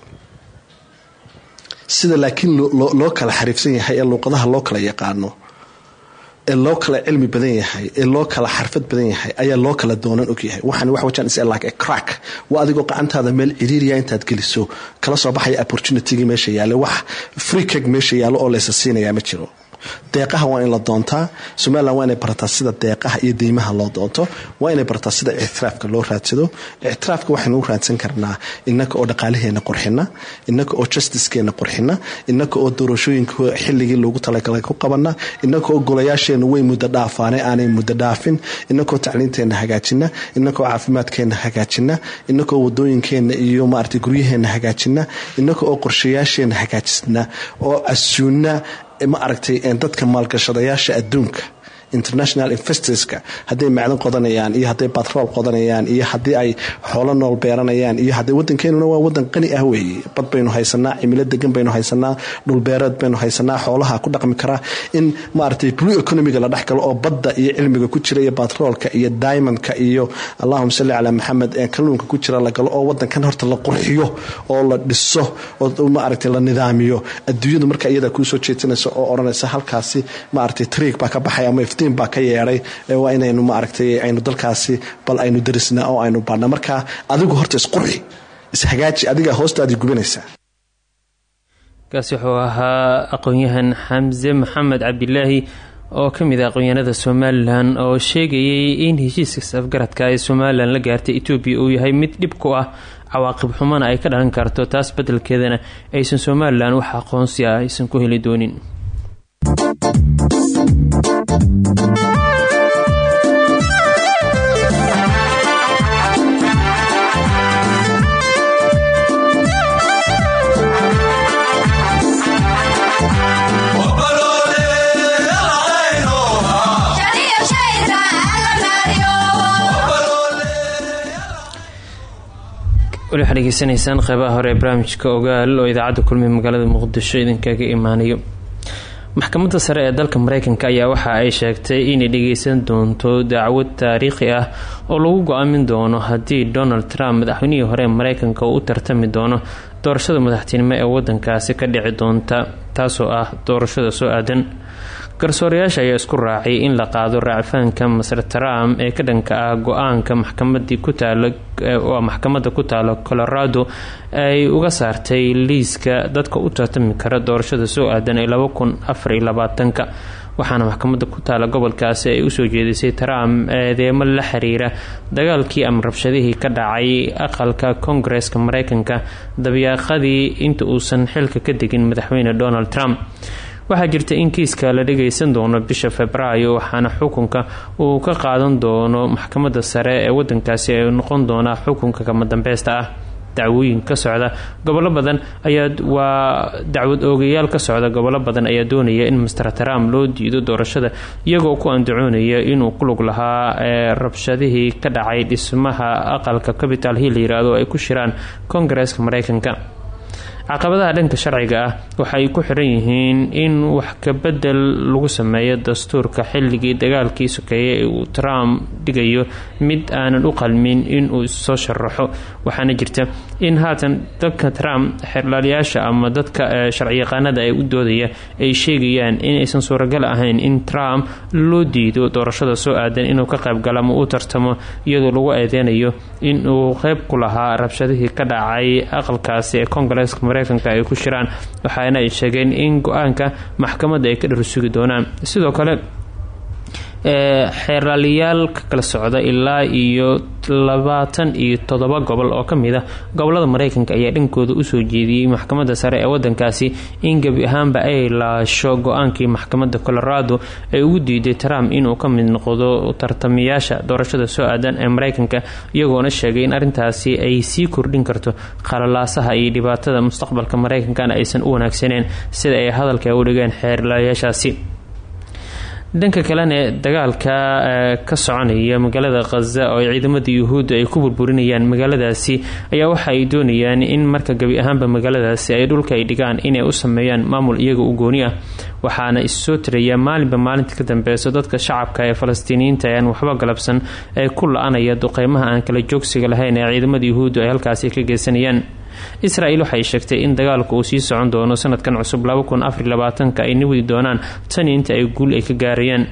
Speaker 11: Sida laakiin loo kala xariifsan yahay ee luuqadaha loo kala yaqaano ee loo kala cilmi badan yahay ee loo kala xarfad badan yahay ayaa loo kala doonan ogyahay waxaan wax wajaan is like a crack. Waa adigoo gacantaada meel ciriiriya intaad geliso kala soo baxaya opportunitygii meesha yaalla wax free cake meesha yaallo oo laysa siinayaa ma jiro deeqaha waa in la doontaa. Somalilan waa inay barataa sida deeqaha iyo deymaha loo doonto. Waa inay barataa sida ictiraafka loo raadsado. Ictiraafka waxaynu u raadsan karnaa inaka oo dhaqaalaheena qorxina inaka oo justicekeena qorxina inaka oo doorashooyinka xilligii loogu talagalay ku qabana inaka oo golayaasheena way muddo dhaafaane aanay muddo dhaafin inakoo tacliinteena hagaajina inakoo caafimaadkeena hagaajina inakoo wadooyinkeena iyo maarata guryaheena hagaajina inaka oo qorshayaasheena hagaajisna oo asuuna ma aragtay dadka maalgashadayaasha adduunka international investorska. Hadday macdan qodanayaan iyo hadday batrool qodanayaan iyo haddii ay xoolo nool beeranayaan iyo hadday wadankeenuna waa wadan qani ah weeye. Bad baynu haysanaa cimilo degan baynu haysanaa dhulbeereed baynu haysanaa xoolaha ku dhaqmi karaa in maaragtay blue economiga la dhex oo badda iyo cilmiga ku jira iyo batroolka iyo diamondka iyo allahuma salli calaa maxamed kalluunka ku jira la galo oo wadankan horta la qurxiyo oo la dhiso oo maaragtay la nidaamiyo. Adduunyadu marka iyada kuusoo jeedsanaysa oo odhanaysa halkaasi maaragtay triig baa ka baxay ama iftiin baa ka yeedhay waa inaynu maaragtay aynu dalkaasi bal aynu darisnaa oo aynu baadhna marka adigu horta isqurxi ishagaaji adiga hoostaadii gubanaysaa
Speaker 1: kaasi wuxuu ahaa aqoon-yahan xamse maxamed cabdilaahi oo ka mid ah aqoonyahanada somalilan oo sheegayay in heshiiska safgaradka ee somalilan la gaartay etoobiya uu yahay mid dhib ku ah cawaaqib xumana ay ka dhalan karto taas beddelkeedana aysan somalilan wax aqoonsi ah aysan ku heli doonin weli waxaad dhegeysanaysaan qeybaha hore ee barnaamijka ogaal oo idaacadda kulmiye magaalada muqdisho idinkaga imaanayo maxkamadda sare ee dalka mareykanka ayaa waxa ay sheegtay inay dhageysan doonto dacwad taariikhi ah oo lagu go'aamin doono haddii donald trump madaxweynihii hore ee mareykanka uu u tartami doono doorashada madaxtinimo ee wadankaasi ka dhici doonta taasoo ah doorashada soo aadan garsoorayaasha ayaa isku raacay in la qaado raacfaanka maser trump ee ka dhanka ah go'aanka maxkamadii ku taala oo maxkamadda ku taala colorado ay uga saartay liiska dadka u tartami kara doorashada soo aadan ee laba kun labaatanka. Waxaana maxkamadda ku taala gobolkaasi ay u soo jeedisay trump eedeemo la xiriira dagaalkii ama rabshadihii ka dhacay aqalka koongareska mareykanka dabyaaqadii inta uusan xilka ka degin madaxweyne donald trump waxaa jirta in kiiska la dhageysan doono bisha februaayo waxaana xukunka uu ka qaadan doono maxkamadda sare ee wadankaasi ay noqon doonaa xukunka kama dambeysta ah. Dacwooyin ka socda gobolo badan ayaa waa dacwad oogayaal ka socda gobolo badan ayaa doonaya in master trump loo diido doorashada iyagoo ku andacoonaya inuu ku lug lahaa ee rabshadihii ka dhacay dhismaha aqalka capital hill yiraahdo ay ku shiraan koongareeska mareykanka caqabadaha dhanka sharciga ah waxay ku xiran yihiin in wax kabedel lagu sameeyo dastuurka xilligii dagaalkii sokeeye ee uu trump dhigayo mid aanan u qalmin inuu issoo sharaxo waxaana jirta in haatan dadka trump xerlaalayaasha ama dadka sharciyaqaanada ee u doodaya ay sheegayaan inaysan suuragal ahayn in trump loo diido doorashada soo aadan inuu ka qaybgalo ama uu tartamo iyadoo lagu eedeynayo inuu qeyb ku lahaa rabshadihii ka dhacay aqalkaasi ee koongareeska mareykanka ay ku shiraan waxaana ay sheegeen in go'aanka maxkamadda ay ka dharsugi doonaan. Sidoo kale xeerlaaliyaal ka kala socda ilaa iyo labaatan iyo toddoba gobol oo ka mid a gobollada mareykanka ayaa dhankooda u soo jeediyey maxkamadda sare ee wadankaasi in gebi ahaanba ay laasho go'aankii maxkamadda colorado ay ugu diiday trump inuu ka mid noqdo tartamayaasha doorashada soo aadan ee mareykanka iyagoona sheegay in arrintaasi ay sii kordhin karto qalalaasaha iyo dhibaatada mustaqbalka mareykankana aysan u wanaagsaneen sida ay hadalka u dhigeen xeerlayaashaasi dhanka kalena dagaalka ka soconaya magaalada khaza oo ay ciidamada yuhuudda ay ku burburinayaan magaaladaasi ayaa waxa ay doonayaan in marka gebi ahaanba magaaladaasi ay dhulka ay dhigaan inay u sameeyaan maamul iyaga u gooni ah. Waxaana issoo tiraya maalinba maalinta ka dambeyso dadka shacabka ee falastiiniyiinta ayaan waxba galabsan ee ku la-anaya duqeymaha aan kala joogsiga lahayn ee ciidamada yuhuudda ay halkaasi ka geysanayaan israel waxay sheegtay in dagaalku uu sii socon doono sanadkan cusub ka ay niwidi doonaan. Tani inta ay guul ay ka gaarayaan.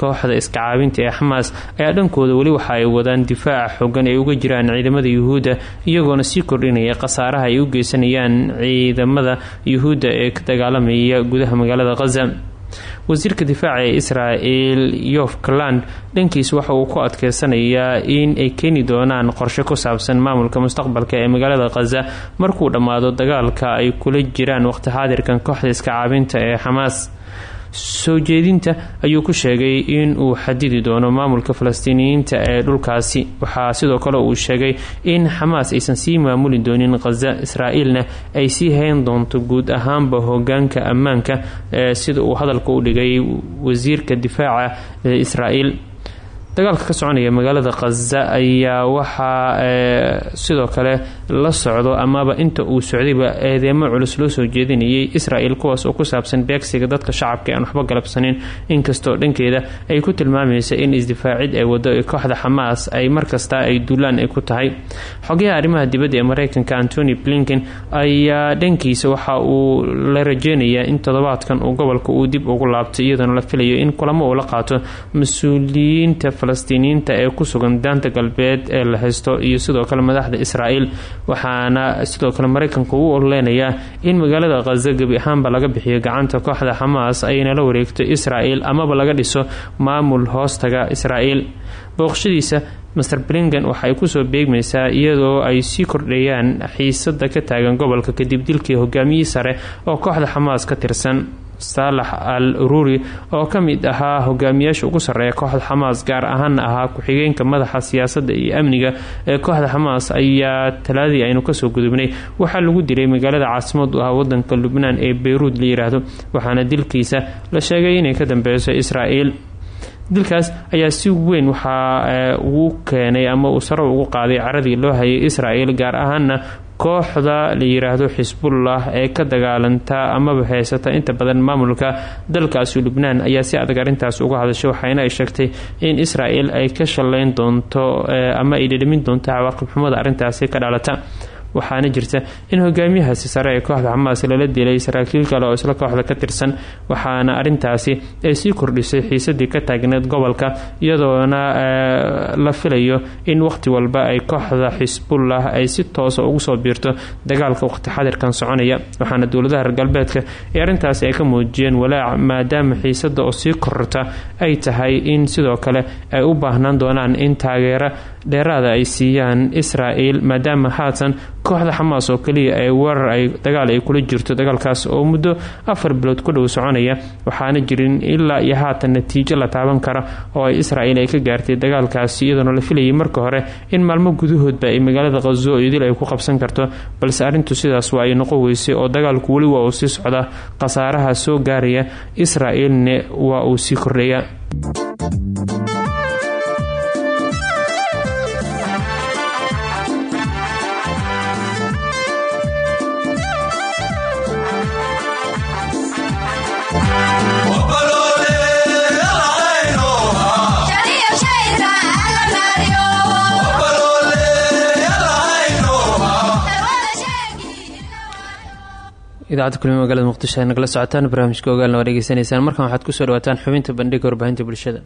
Speaker 1: Kooxda iska caabinta ee xamaas ayaa dhankooda weli waxa ay wadaan difaaca xoogan ay uga jiraan ciidamada yuhuudda iyagoona sii kordhinaya khasaaraha ay u geysanayaan ciidamada yuhuudda ee ka dagaalamaya gudaha magaalada khaza wasiirka difaaca ee israel yof kaland dhankiis waxa uu ku adkeysanayaa in ay keeni doonaan qorshe ku saabsan maamulka mustaqbalka ee magaalada khaza markuu dhammaado dagaalka ay kula jiraan waqti xaadirkan kooxda iska caabinta ee xamaas soo jeedinta ayuu ku sheegay in uu xadidi doono maamulka falastiiniyiinta ee dhulkaasi. Waxaa sidoo kale uu sheegay in xamaas aysan sii maamuli doonin khaza israa'iilna ay sii hayn doonto guud ahaanba hogaanka ammaanka sida uu hadalka u dhigay wasiirka difaaca israa'iil dagaalka ka soconaya magaalada khaza ayaa waxaa sidoo kale la socdo amaba inta uu socdayba eedeemo culus loo soo jeedinayay israel kuwaas oo ku saabsan beegsiga dadka shacabka aan waxba galabsanin. Inkastoo dhankeeda ay ku tilmaamaysa in isdifaacid ee wado kooxda xamaas ay markasta ay duulaan ay ku tahay. Xogayaha arrimaha dibadda ee mareykanka antony blinken ayaa dhankiisa waxa uu la rajeynayaa in toddobaadkan uu gobolka uu dib ugu laabtay iyadoona la filayo in kulamo uu la qaato mas'uuliyiinta falastiiniyiinta ee ku sugan daanta galbeed ee la haysto iyo sidoo kale madaxda israel waxaana sidoo kale mareykanku u ololeynayaa in magaalada khaza gebi ahaanba laga bixiyo gacanta kooxda xamaas ayna la wareegto israel amaba laga dhiso maamul hoostaga israel booqashadiisa master blingan waxa ay ku soo beegmaysaa iyadoo ay sii kordhayaan xiisada ka taagan gobolka kadib dilkii hogaamiyii sare oo kooxda xamaas ka tirsan saalax al ururi oo ka mid ahaa hogaamiyaasha ugu sarreeya kooxda xamaas gaar ahaana ahaa ku-xigeenka madaxa siyaasadda iyo amniga ee kooxda xamaas ayaa talaadii aynu ka soo gudubnay. Waxaa lagu dilay magaalada caasimad u ah wadanka lubnaan ee beyruud la yiraahdo waxaana dilkiisa la sheegay inay ka dambeyso israel dilkaas ayaa si weyn waxaa uu keenay ama uu saro ugu qaaday caradii loo hayay israel gaar ahaana kooxda la yiraahdo xisbullah ee ka dagaalanta amaba heysata inta badan maamulka dalkaasi lubnaan ayaa si adag arrintaas uga hadashay waxayna ay sheegtay in israel ay ka shaleyn doonto ama ay dhedhamin doonto cawaaqib xumada arrintaasi ka dhalata waxaana jirta in hogaamiyahaasi sare ee kooxda xamaas lala dilay saraakiil kale oo isla kooxda ka tirsan waxaana arintaasi ay sii kordhisay xiisadii ka taagneed gobolka iyadoona la filayo in waqti walba ay kooxda xisbullah ay si toosa ugu soo biirto dagaalka waqti xadirkan soconaya. Waxaana dowladaha reer galbeedka ee arrintaasi ay ka muujiyeen walaac maadaama xiisada oo sii kororta ay tahay in sidoo kale ay u baahnaan doonaan in taageero dheeraada ay siiyaan israel maadaama haatan kooxda xamaas oo kaliya ay weerar ay dagaal ay kula jirto dagaalkaas oo muddo afar bilood ku dhow soconaya waxaana jirin ilaa iyo haatan natiijo la taaban kara oo ay israel ay ka gaartay dagaalkaasi iyadoona la filayay marka hore in maalmo gudahoodba ay magaalada khazo idil ay ku qabsan karto balse arrintu sidaas waa ay noqon weysay oo dagaalku weli waa uu sii socdaa khasaaraha soo gaaraya israelne waa uu sii kordhaya idaacadda kulmi magaalada muqdisho ay nagala socotaan barnaamijka ogaalna waa dhegeysanaysaan markan waxaad ku soo dhawaataan xubinta bandhiga warbaahinta bulshada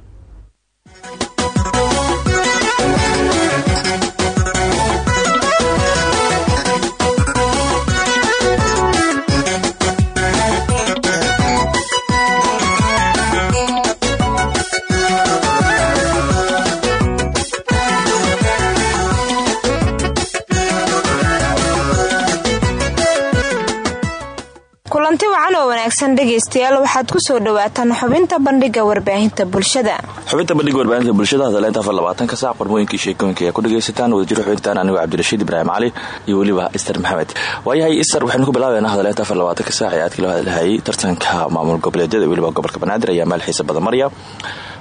Speaker 12: wanaagsan dhegaystayaal waxaad ku soo dhawaataan xubinta bandhiga warbaahinta bulshada.
Speaker 13: Xubinta bandhiga warbaahinta bulshada hadaleynta afar labaatanka saac qormooyinkii sheekooyinka ayaa ku dhagaysataan wadajiro xubintaan anigoo cabdirashiid ibraahim cali iyo weliba ister maxamed. Waayahay ister waxaynu ku bilaabeynaa hadaleynta afar labaatanka saac ee aadka loo tartanka maamul goboleedyada weliba gobolka banaadir ayaa meel xiisa badan marya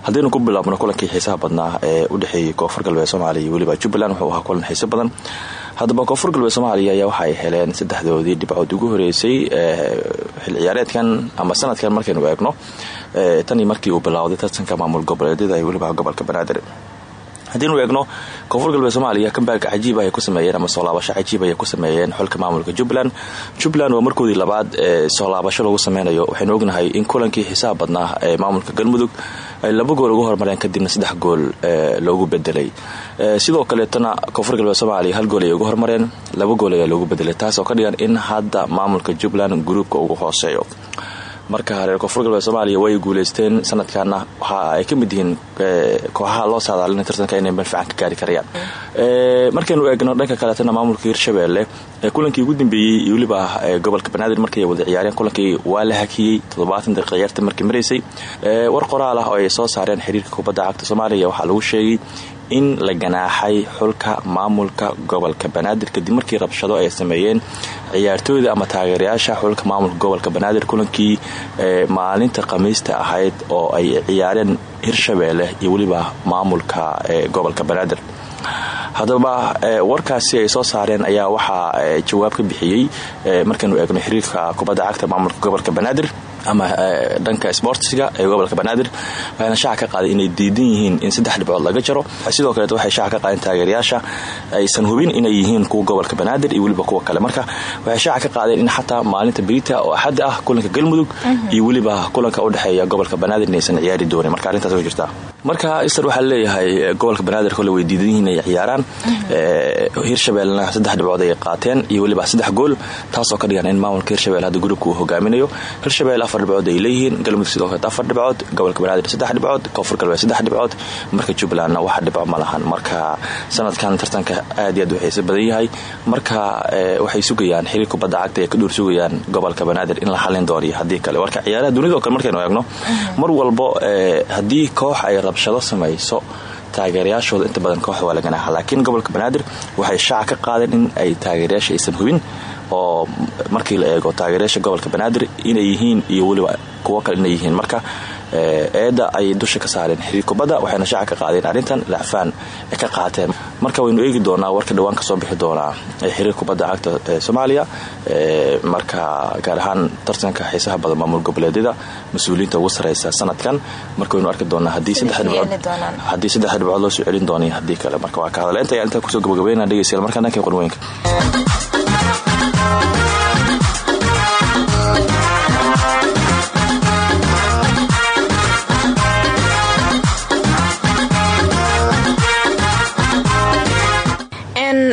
Speaker 13: haddaynu ku bilaabno kulankii xiisaha badnaa ee u dhexeeyey koonfur galbeed soomaaliya iyo weliba jubbaland wuxuu ahaa kulan xiiso badan haddaba koonfur galbeed soomaaliya ayaa waxa ay heleen saddexdoodii dhibcood ugu horeysay xil ciyaareedkan ama sanadkan markaynu eegno tanii markii uu bilowday tartanka maamul goboleedyada ee weliba gobolka banaadir haddaynu eegno koonfur galbeed soomaaliya kambaarka cajiib ay ku sameeyeen ama soo laabasho cajiib ayay ku sameeyeen xulka maamulka jubbaland. Jubbaland waa markoodii labaad ee soo laabasho lagu sameynayo waxaynu ognahay in kulankii xiisaha badnaa ee maamulka galmudug ay laba gool ugu hormareen kadibna saddex gool loogu bedelay sidoo kaleetana koonfur galbeed soomaaliya hal gool ayay ugu hormareen laba gool ayaa loogu bedelay taas oo ka dhigan in hadda maamulka jubbaland gruubka ugu hooseeyo marka reer koonfur galbeed soomaaliya way guuleysteen. Sanadkana waxa ay ka mid yihiin kooxaha loo saadaalina tartanka inay meel ka gaari karayaan. Markaynu eegno dhanka kaleetana maamulka hirshabeelle kulankii ugu dambeeyey iyo weliba gobolka banaadir markay wada ciyaareen kulankii waa la hakiyey toddobaatan daqiiqa ciyaarta markii maraysay war qoraal ah oo ay soo saareen xiriirka kubadda cagta soomaaliya waxaa lagu sheegay in la ganaaxay xulka maamulka gobolka banaadir kadib markii rabshado ay sameeyeen ciyaartooyda ama taageerayaasha xulka maamulka gobolka banaadir kulankii maalinta khamiista ahayd oo ay ciyaareen hirshabeelle iyo weliba maamulka gobolka banaadir. Haddaba warkaasi ay soo saareen ayaa waxaa jawaab ka bixiyey markaynu eegno xiriirka kubadda cagta maamulka gobolka banaadir ama dhanka sportsiga ee gobolka banaadir waxayna shaaca ka qaaday inay diidan yihiin in saddex dhibcood laga jaro. Sidoo kaleet waxay shaaca ka qaadeen taageerayaasha aysan hubin inay yihiin kuwa gobolka banaadir iyo weliba kuwa kale. Marka waxay shaaca ka qaadeen in xataa maalinta berita oo axad ah kulanka galmudug iyo weliba kulanka udhexeeya gobolka banaadir inaysan ciyaari doonin marka arrintaas way jirtaa. Marka ister waxaa leeyahay gobolka banaadir kole way diidan yihiin inay ciyaaraan. Hirshabeellena saddex dhibcood ay qaateen iyo weliba saddex gool taasoo ka dhigan in maamulka hirshabelle hadda gurubka uu hogaaminayo. Hirshabelle afar dhibcood ay leeyihiin galmudug sidoo kaleet afar dhibcood gobolka banaadir saddex dhibcood koonfur galbeed saddex dhibcood marka jubbalandna wax dhibco ma lahan. Marka sanadkan tartanka aad iyo aad xiisa badan yahay. Marka waxay sugayaan xiriir kubadda cagta ee ka dhuur sugayaan gobolka banaadir in la xalin dooniyo haddii kale. Marka ciyaaraha dunida o kale markaynu eegno mar walbo haddii koox ay rabshado samayso taageerayaashooda inta badan kooxda waa la ganaaxa. Laakiin gobolka banaadir waxay shaaca ka qaadeen in ay taageerayaasha aysan hubin oo markii la eego taageerayaasha gobolka banaadir inay yihiin iyo weliba kuwo kale inay yihiin. Marka eedda ayay dusha ka saareen xiriir kubadda waxayna shaaca ka qaadeen arrintan lacfaan ay ka qaateen. Marka waynu eegi doonaa warka dhawaan ka soo bixi doonaa xiriir kubadda cagta ee soomaaliya marka gaar ahaan tartanka xiisaha badan maamul goboleedyada mas'uuliyiinta ugu sareysa sanadkan marka waynu arki doonaa haddii saddex dhibcood loo soo celin doonay haddii kale. Marka waa ka hadaleynta ayaa intaa ku soo gabagabeynaa dhegeystayaal markaa dhankii qorwooyinka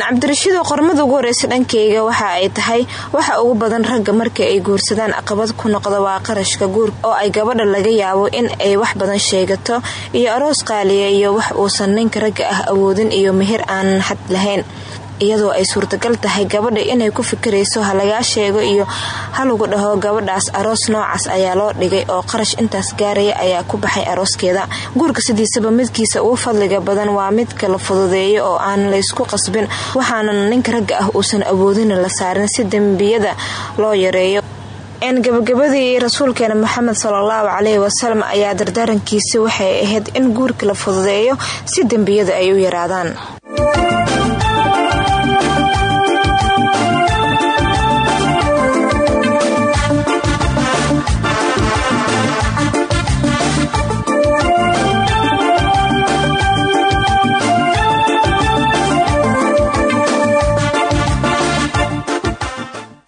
Speaker 12: cabdirashiidoo qormada ugu horeysa dhankeyga waxa ay tahay waxa ugu badan ragga marka ay guursadaan caqabad ku noqda waa qarashka guurka oo ay gabadha laga yaabo in ay wax badan sheegato iyo aroos qaaliya iyo wax uusan ninka ragga ah awoodin iyo meher aanan xad lahayn iyadoo ay suurtagal tahay gabadha inay ku fikirayso ha lagaa sheego iyo halagu dhaho gabadhaas aroos noocaas ayaa loo dhigay oo qarash intaas gaaraya ayaa ku baxay arooskeeda. Guurka sidiisaba midkiisa ugu fadliga badan waa midka la fududeeyo oo aan laysku qasbin waxaanan ninka ragga ah uusan awoodin la saarin si dembiyada loo yareeyo. Gabagabadii rasuulkeena maxamed salaallahu caleyhi wasalam ayaa dardaarankiisi waxay ahayd in guurka la fududeeyo si dembiyada ay u yaraadaan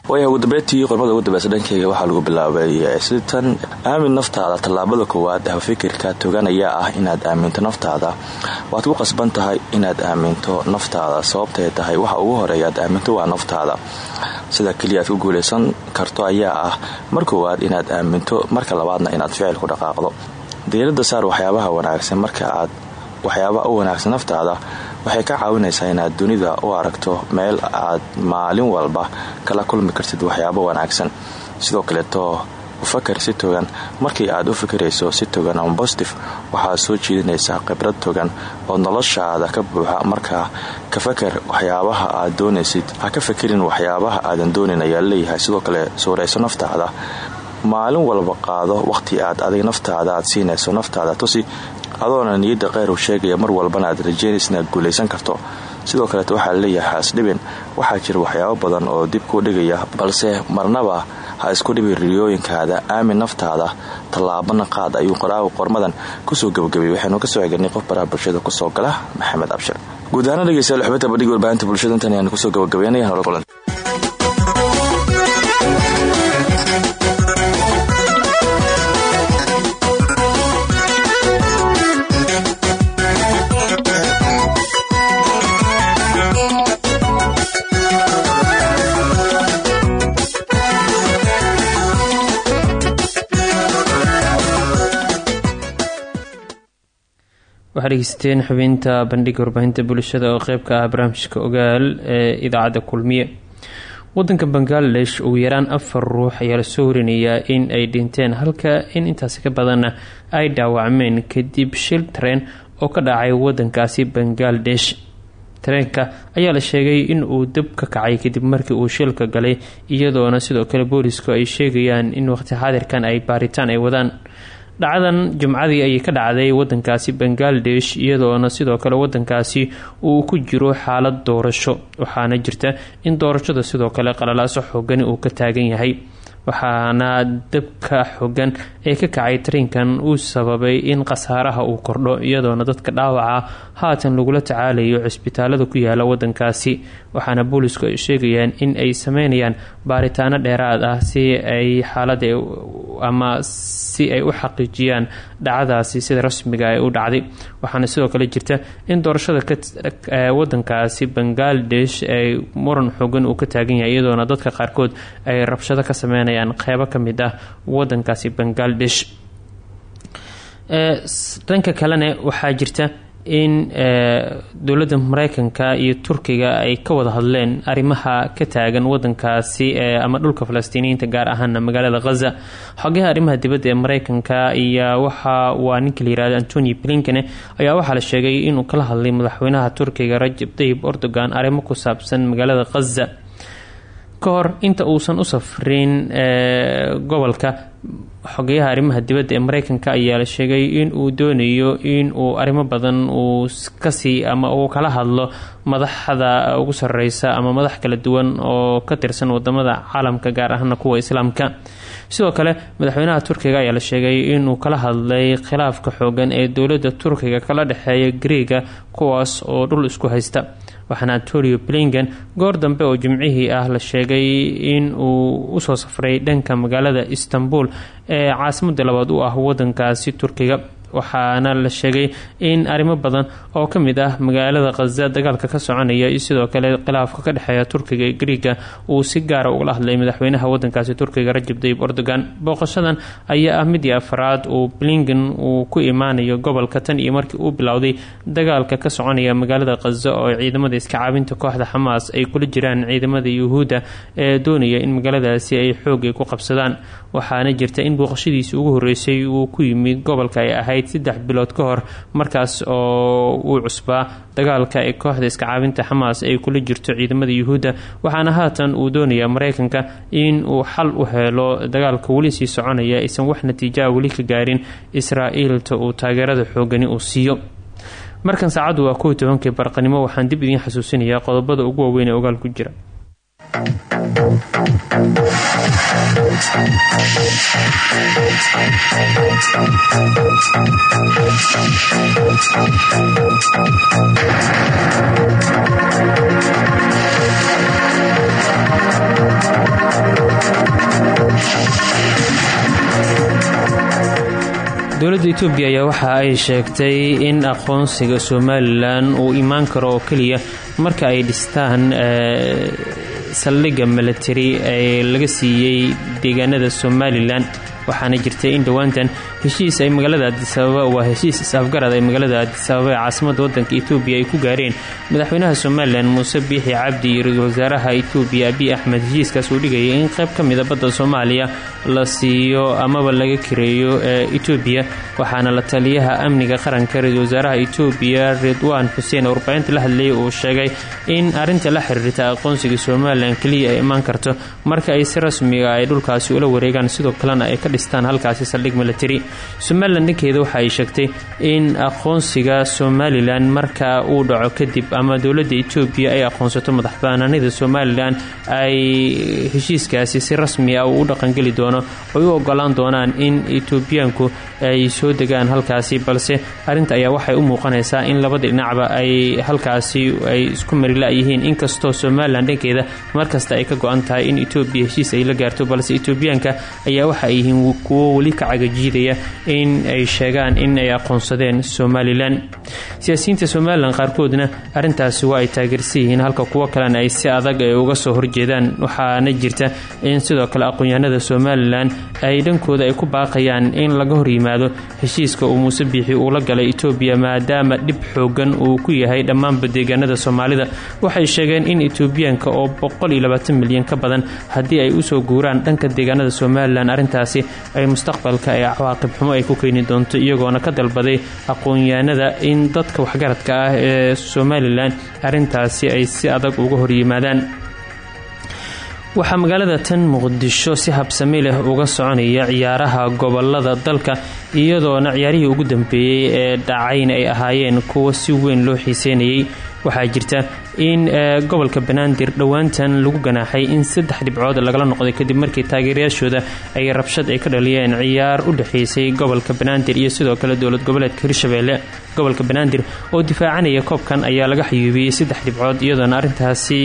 Speaker 13: waaya ugu qormada ugu dambeysa dhankeyga lagu bilaabay sitan aamin naftaada tallaabada koowaad fikirka toganaya ah inaad aaminto naftaada. Waad ku qasban tahay inaad aaminto naftaada sababtay tahay waxa ugu horreeya aad aaminto waa naftaada. Sida keliya aad ku guulaysan karto ayaa ah mar koowaad inaad aaminto marka labaadna inaad ficil ku dhaqaaqdo. Diirada saar waxyaabaha wanaagsan marka aad waxyaabaha u wanaagsan naftaada waxay ka caawinaysaa inaad dunida u aragto meel aad maalin walba kala kulmi kartid waxyaabo wanaagsan. Sidoo kaleeto u fakar si togan. Markii aad u fikirayso si togan ama bositif waxaad soo jiidanaysaa khibrad togan oo noloshaada ka buuxa. Markaa ka fakar waxyaabaha aad doonaysid ha ka fakerin waxyaabaha aadan doonin ayaa leeyahay. Sidoo kale suurayso naftaada. Maalin walba qaado waqhti aad adig naftaada aad siinayso naftaada. Tusi adoona niyadda u sheegaya mar walbana aad rajeynaysa inaad guulaysan karto. Sidoo kaleet waxaa leeyahay haasdhibin waxaa jira waxyaabo badan oo dib kuu dhigaya balse marnaba ha isku dhibin riyooyinkaada aamin naftaada tallaabana qaad. Ayuu qoraaga qormadan ku soo gabagabay waxaynu ka soo eganay qof baraha bulshada ku soo gala maxamed abshir. Guud ahaana dhegeystayaal xubinta bandhig warbaahinta bulshada intan ayaanu ku soo gabagabeynaya nolol kulan
Speaker 1: waxaa dhegeysateen xubinta bandhiga warbaahinta bulshada oo qeyb ka ah barnaamijka ogaal ee idaacadda kulmiye. Wadanka bangaladesh ugu yaraan afar ruux ayaa la soo warinayaa in ay dhinteen halka in intaasi ka badanna ay dhaawacmeen kadib shil tareen oo ka dhacay wadankaasi bangaladesh tareenka ayaa la sheegay in uu dab ka kacay kadib markii uu shilka galay iyadoona sidoo kale boolisku ay sheegayaan in waqti xaadirkan ay baaritaan ay wadaan dhacdan jumcadii ayay ka dhacday wadankaasi bangaladesh iyadoona sidoo kale wadankaasi uu ku jiro xaalad doorasho waxaana jirta in doorashada sidoo kale qalalaaso xoogani uu ka taagan yahay. Waxaana dabka xogan ee ka kacay tariinkan uu sababay in khasaaraha uu kordho iyadoona dadka dhaawaca haatan lagula tacaalayo cisbitaalada ku yaalla wadankaasi waxaana boolisku ay sheegayaan in ay sameynayaan baaritaano dheeraad ah si ay xaalada ama si ay u xaqiijiyaan dhacdaasi sida rasmiga ay u dhacday. Waxaana sidoo kale jirta in doorashada wadankaasi bangaladesh ay muran xogan uu ka taagan yahay iyadoona dadka qaarkood ay rabshado ka sameynayaan qeybo ka mid ah wadankaasi bangaladesh dhanka kalena waxaa jirta in dowladda mareykanka iyo turkiga ay ka wada hadleen arrimaha ka taagan wadankaasi ama dhulka falastiiniyiinta gaar ahaana magaalada khaza xogaha arrimaha dibadda ee mareykanka iyo waxa waa ninka la yiraahdo antony blinkene ayaa waxaa la sheegay inuu kala hadlay madaxweynaha turkiga rajab tayib erdogan arrimo ku saabsan magaalada khaza ka hor inta uusan u safrin gobolka. Xogeyaha arrimaha dibadda ee mareykanka ayaa la sheegay in uu doonayo in uu arrimo badan uu ka sii ama uu kala hadlo madaxda ugu sareysa ama madax kala duwan oo ka tirsan waddamada caalamka gaar ahaana kuwa islaamka sidoo kale madaxweynaha turkiga ayaa la sheegay inuu kala hadlay khilaafka xoogan ee dowladda turkiga kala dhexeeya greega kuwaas oo dhul isku haysta. Waxaana antonio blingan goor dambe oo jimcihii ah la sheegay in uu u soo safray dhanka magaalada istanbul ee caasimada labaad u ah wadankaasi turkiga waxaana la sheegay in arrimo badan oo ka mid ah magaalada khaza dagaalka ka soconaya iyo sidoo kale khilaafka ka dhexeeya turkiga iyo griiga uu si gaara ugala hadlay madaxweynaha wadankaasi turkiga rajab tayib erdogan. Booqashadan ayaa ah midii afraad uu blingan uu ku imaanayo gobolka tan iyo markii uu bilowday dagaalka ka soconaya magaalada khaza oo ciidamada iska caabinta kooxda xamaas ay kula jiraan ciidamada yuhuudda ee doonaya in magaaladaasi ay xoogay ku qabsadaan waxaana jirta in booqashadiisii ugu horeysay uu ku yimid gobolka ay ahayd saddex bilood ka hor markaas oo uu cusbaa dagaalka ee kooxda iska caabinta xamaas ay kula jirto ciidamada yuhuudda. Waxaana haatan uu doonayaa mareykanka in uu xal u helo dagaalka weli sii soconaya aysan wax natiijaa weli ka gaarin israa'iilta uu taageerada xoogani uu siiyo. Markan saacaddu waa kow tobankii barqanimo waxaan dib idiin xasuusinayaa qodobada ugu waaweyn ee ogaal ku jira dowladda etoobiya ayaa waxa ay sheegtay in aqoonsiga somalilan uu imaan karo oo keliya marka ay dhistaan saldhigga milatari ee laga siiyey deegaanada somalilan waxaana jirtay in dhowaantan heshiis ay magaalada adisababa waa heshiis is-afgarad ay magaalada adisababa ee caasimada wadanka etoobiya ay ku gaareen. Madaxweynaha somalilan muuse biixi cabdi iyo ra'iisul wasaaraha etoobiya abiy axmed heshiiskaas uu dhigayay in qayb ka mida badda soomaaliya la siiyo amaba laga kireeyo etoobiya waxaana la taliyaha amniga qaranka. Ra'iisul wasaaraha etoobiya ridwaan xuseen warbaahinta la hadlayay uu sheegay in arinta la xiriirta aqoonsiga somalilan keliya ay imaan karto marka ay si rasmiga ay dhulkaasi ula wareegaan. Sidoo kalena ay dhistaan halkaasi saldhig military somalilan dhankeeda waxa ay sheegtay in aqoonsiga somalilan marka uu dhaco kadib ama dowladda etoobiya ay aqoonsato madaxbanaanida somalilan ay heshiiskaasi si rasmi ah uu u dhaqangeli doono. Oy u ogolaan doonaan in etoobiyaanku ay soo degaan halkaasi balse arinta ayaa waxay u muuqanaysaa in labada dhinacba ay halkaasi ay isku marila-yihiin inkastoo somalilan dhankeeda markasta ay ka go-an tahay in etoobiya heshiis ay la gaarto balse etoobiyaanka ayaa waxa ay yihiin kuwo weli ka cagajiidaya in ay sheegaan in ay aqoonsadeen somalilan siyaasiyiinta somalilan qaarkoodna arrintaasi waa ay taageersan yihiin halka kuwo kalena ay si adag ay uga soo horjeedaan. Waxaana jirta in sidoo kale aqoon-yahanada somalilan ay dhankooda ay ku baaqayaan in laga hor yimaado heshiiska uu muuse biixi uu la galay etoobiya maadaama dhib xoogan uu ku yahay dhammaanba deegaanada soomaalida. Waxay sheegeen in etoobiyaanka oo milyan ka badan haddii ay u soo guuraan dhanka deegaanada somalilan arrintaasi ay mustaqbalka ee cawaaqib xumo ay ku keeni doonto iyagoona ka dalbaday aqoon-yahanada in dadka waxgaradka ah ee somalilan arrintaasi ay si adag uga hor yimaadaan. Waxaa magaalada tan muqdisho si habsami leh uga soconaya ciyaaraha gobollada dalka iyadoona ciyaarihii ugu dambeeyey ee dhacayna ay ahaayeen kuwa si weyn loo xiiseynayay. Waxaa jirta in gobolka banaadir dhowaantan lagu ganaaxay in saddex dhibcood lagala noqday kadib markii taageerayaashooda ay rabshad ay ka dhaliyeen ciyaar u dhexeysay gobolka banaadir iyo sidoo kale dowlad goboleedka hirshabeelle gobolka banaadir oo difaacanaya koobkan ayaa laga xayuubiyey saddex dhibcood iyadoona arrintaasi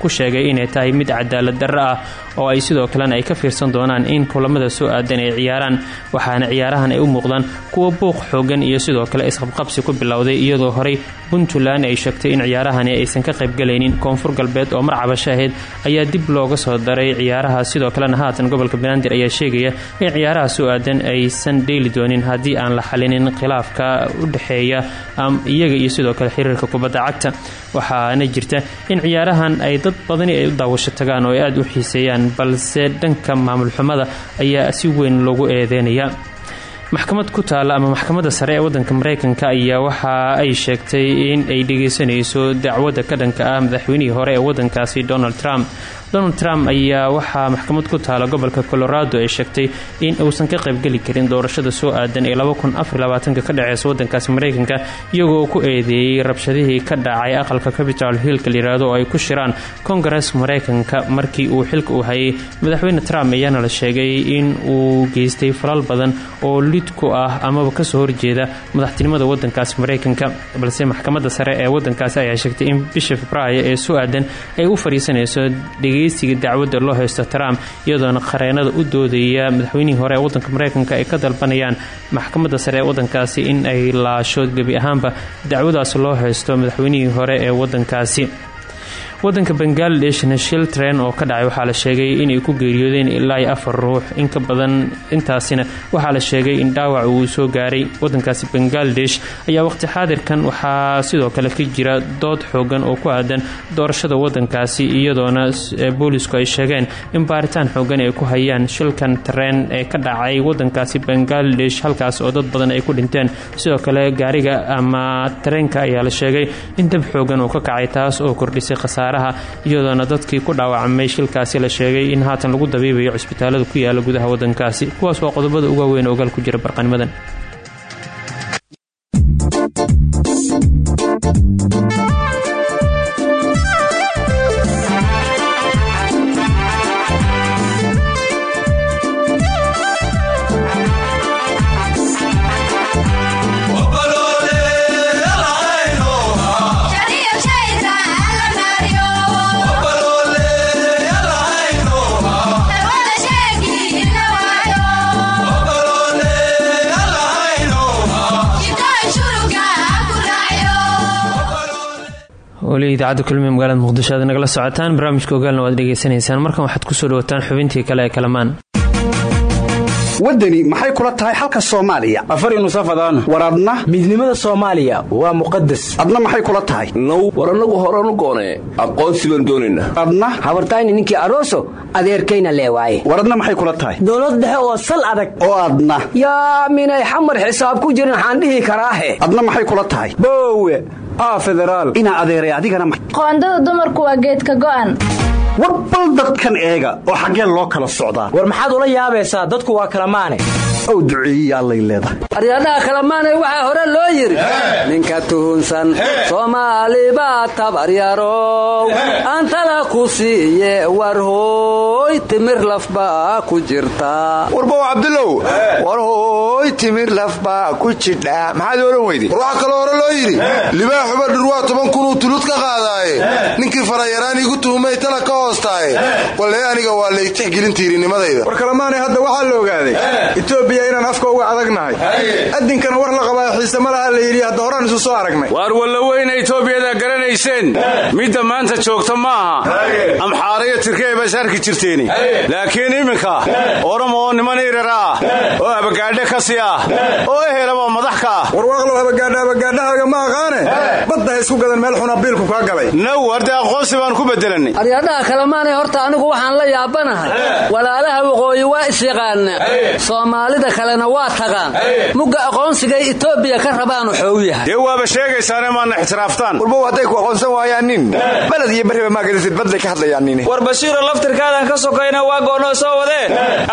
Speaker 1: ku sheegay inay tahay mid cadaalad darro ah oo ay sidoo kalena ay ka fiirsan doonaan in kulamada soo aadan ay ciyaaraan waxaana ciyaarahan ay u muuqdaan kuwa buuq xoogan iyo sidoo kale isqabqabsi ku bilowday iyadoo horey puntland ay sheegtay in ciyaarahani aysan ka qaybgalaynin koonfur galbeed oo mar cabasho ahayd ayaa dib looga soo daray ciyaaraha sidoo kalena haatan gobolka banaadir ayaa sheegaya in ciyaaraha soo aadan aysan dheeli doonin haddii aan la xalinin khilaafka u dhexeeya iyaga iyo sidoo kale xiriirka kubadda cagta. Waxaana jirta in ciyaarahan ay dad badani ay u daawasho tagaan oo ay aada u xiiseeyaan balse dhanka maamul xumada ayaa si weyn loogu eedeynaya. Maxkamad ku taalla ama maxkamadda sare ee waddanka mareykanka ayaa waxa ay sheegtay in ay dhegaysanayso dacwadda ka dhanka ah madaxweynihii hore ee waddankaasi donald trump donald trump ayaa waxaa maxkamad ku taala gobolka colorado ay sheegtay in uusan ka qaybgeli karin doorashada soo aadan ee ka dhaceysa wadankaasi mareykanka iyagoo ku eedeeyey rabshadihii ka dhacay aqalka capital hillka layihahdo oo ay ku shiraan kongares mareykanka markii uu xilka u hayay. Madaxweyne trump ayaana la sheegay in uu geystay falal badan oo lid ku ah amaba ka soo horjeeda madaxtinimada wadankaasi mareykanka balse maxkamadda sare ee wadankaasi ayaa sheegtay in bisha februaayo ee soo aadan ay u fadhiisanayso dhegeysiga dacwadda loo haysto trump iyadoona qareenada u doodaya madaxweynihii hore ee wadanka mareykanka ay ka dalbanayaan maxkamadda sare ee wadankaasi in ay laasho gebi ahaanba dacwadaas loo haysto madaxweynihii hore ee wadankaasi wadanka bangladeshna shil tren oo ka dhacay waxaa la sheegay inay ku geeriyoodeen ilaa afar ruux. In ka badan intaasina waxaa la sheegay in dhaawac uu soo gaaray. Wadankaasi bangladesh ayaa waqti xaadirkan waxaa sidoo kale ka jira dood xoogan oo ku aadan doorashada wadankaasi iyadoona boolisku ay sheegeen in baaritaan xoogan ay ku hayaan shilkan tareen ee ka dhacay wadankaasi bangladesh halkaas oo dad badan ay ku dhinteen. Sidoo kale gaariga ama tareenka ayaa la sheegay in dab xoogan uu ka kacay taas oo kordhisay khasaaraha iyadoona dadkii ku dhaawacmay shilkaasi la sheegay in haatan lagu dabiibayo cusbitaalada ku yaalla gudaha wadankaasi kuwaas waa qodobada uga weyn ogaal ku jira barqanimadan idaacadda kulmiye magaalada muqdisho aad nagala socotaan barnaamijka ogaalna waad dhegaysanaysaan markan waxaad ku soo dhawataan xubintii kale ee kalamaan.
Speaker 14: Waddani maxay kula tahay xalka soomaaliya?
Speaker 15: Afari nusafadaan
Speaker 14: war adna?
Speaker 15: Midnimada soomaaliya waa muqadas
Speaker 14: adna maxay kula tahay?
Speaker 16: Now war annagu horanu goonee aqoonsi baan doonaynaa
Speaker 14: adna?
Speaker 17: Habartayni ninkii aroso adeerkayna leewaaye
Speaker 14: war adna maxay kula tahay?
Speaker 17: Dowlad dhexe oo sal adag.
Speaker 14: Oo adna.
Speaker 17: Yaa minay xamar xisaab ku jirin waxaan dhihi karaahe
Speaker 14: adna maxay kula tahay?
Speaker 15: Boowe aa federaal.
Speaker 14: Inaa adeeray adigana
Speaker 18: qoondada dumarku waa geedka go'an.
Speaker 14: War bal dadkan eega oo xaggee loo kala socdaa.
Speaker 15: War maxaad ula yaabaysaa? Dadku waa kala maane
Speaker 14: ow duceeyiya allay leedahay.
Speaker 17: Aryadhaha kalamaanay waxaa hore loo yidhi ninka tuhunsan soomaali baa tabaryarow antala ku siiye war hooy timir laf baa ku jirta.
Speaker 6: Warbow cabdulow war hooy
Speaker 19: timir lafbaa ku jidha maxaad odhan weyday
Speaker 20: war waxaa kaloo hore loo yidhi libaaxuba dhurwaa toban kunuu tulud ka qaadaaye ninkii farayaraan igu tuhumay tala ka hoostaaye. Walle aniga waa lay tixgelin tiirinimadayda.
Speaker 21: War kalemaanay hadda waxaa la ogaaday etoobiya inaan afka uga adagnahay. Adinkana war la qabaa xiise ma laha la yidhi hadda horaan isu soo aragnay.
Speaker 6: Waar wallaweyna etoobiyada garanayseen? Midda maanta joogta ma aha amxaarayo tirkey baa isarki jirteeni. Laakiin iminka orama oo niman irar ah oo abagaadhe kasi ah oo ehelaba madax ka ah.
Speaker 21: Warwaaqlow abagaadha abagaadhahaaga ma aqaane? Badda ha isku gadan meel xuna biilku kaa galay.
Speaker 6: Now haddee aqoonsi baan ku bedelanay
Speaker 17: aryadhaha kalemaanay horta anigu waxaan la yaabanahay. Walaalaha waqooyi waa isyaqaana soomaalida kalena waa taqaan. Mugga aqoonsigay etoobiya ka rabaan wuxuu yahay.
Speaker 6: Dee waaba sheegaysaane maadna ixtiraaftaan?
Speaker 19: Walbow hadday ku aqoonsan waayaan nin. Baled iyo beriba maagadisid badlay ka hadlayaan nin
Speaker 22: war bashiiro laftirkaadan ka sokayna waa goonnoo soo wadee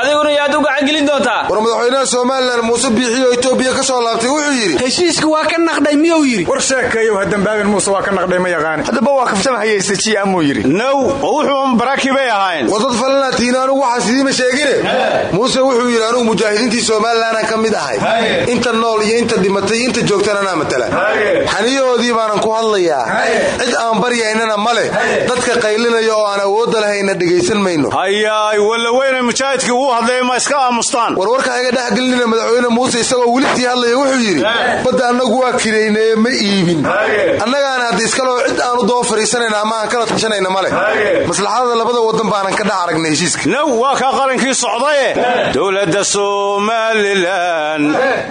Speaker 22: adiguna yaad u gacangelin doontaa.
Speaker 20: War madaxweynaha somalilan muuse biixiyo etoobiya ka soo laabtay wuxuu yidhi
Speaker 21: heshiiska waa ka naqdhay miyuu yidhi? War sheekayow ha dambaabin muuse waa ka naqdhay ma yaqaane
Speaker 19: haddaba waa kaftamahayaysajiya amuu yidhi.
Speaker 6: Now wuxuu baraki bay ahaayeen
Speaker 20: war dad falanatiina anugu waxaa sidiima sheegine. Muuse wuxuu yidhi anugu mujaahidiintii somalilanaan ka mid ahay inta nool iyo inta dhimatay inta joogtan anaa matala xaniyahoodii baanan ku hadlayaa. Cid aan baryaynana ma leh. Dadka qaylinaya oo aan awoodda lahayna dhegaysan mayno.
Speaker 6: Hayaay wallaweyne mujaahidkii uu hadlay ma iska aamustaan?
Speaker 20: Warwarka iga dhexgelinina madaxweyne muuse isagoo welitii hadlaya wuxuu yidhi badda annagu waa kiraynaye ma iibin. Annagaana hadda iskaloo cid aan u daba fariisanayna ama aan kala tashanayna ma leh. Maslaxadada labada wadan baanan ka dhex aragnay heshiiska.
Speaker 6: Now waa kaa qarankii socdaye. Dowladda somalilan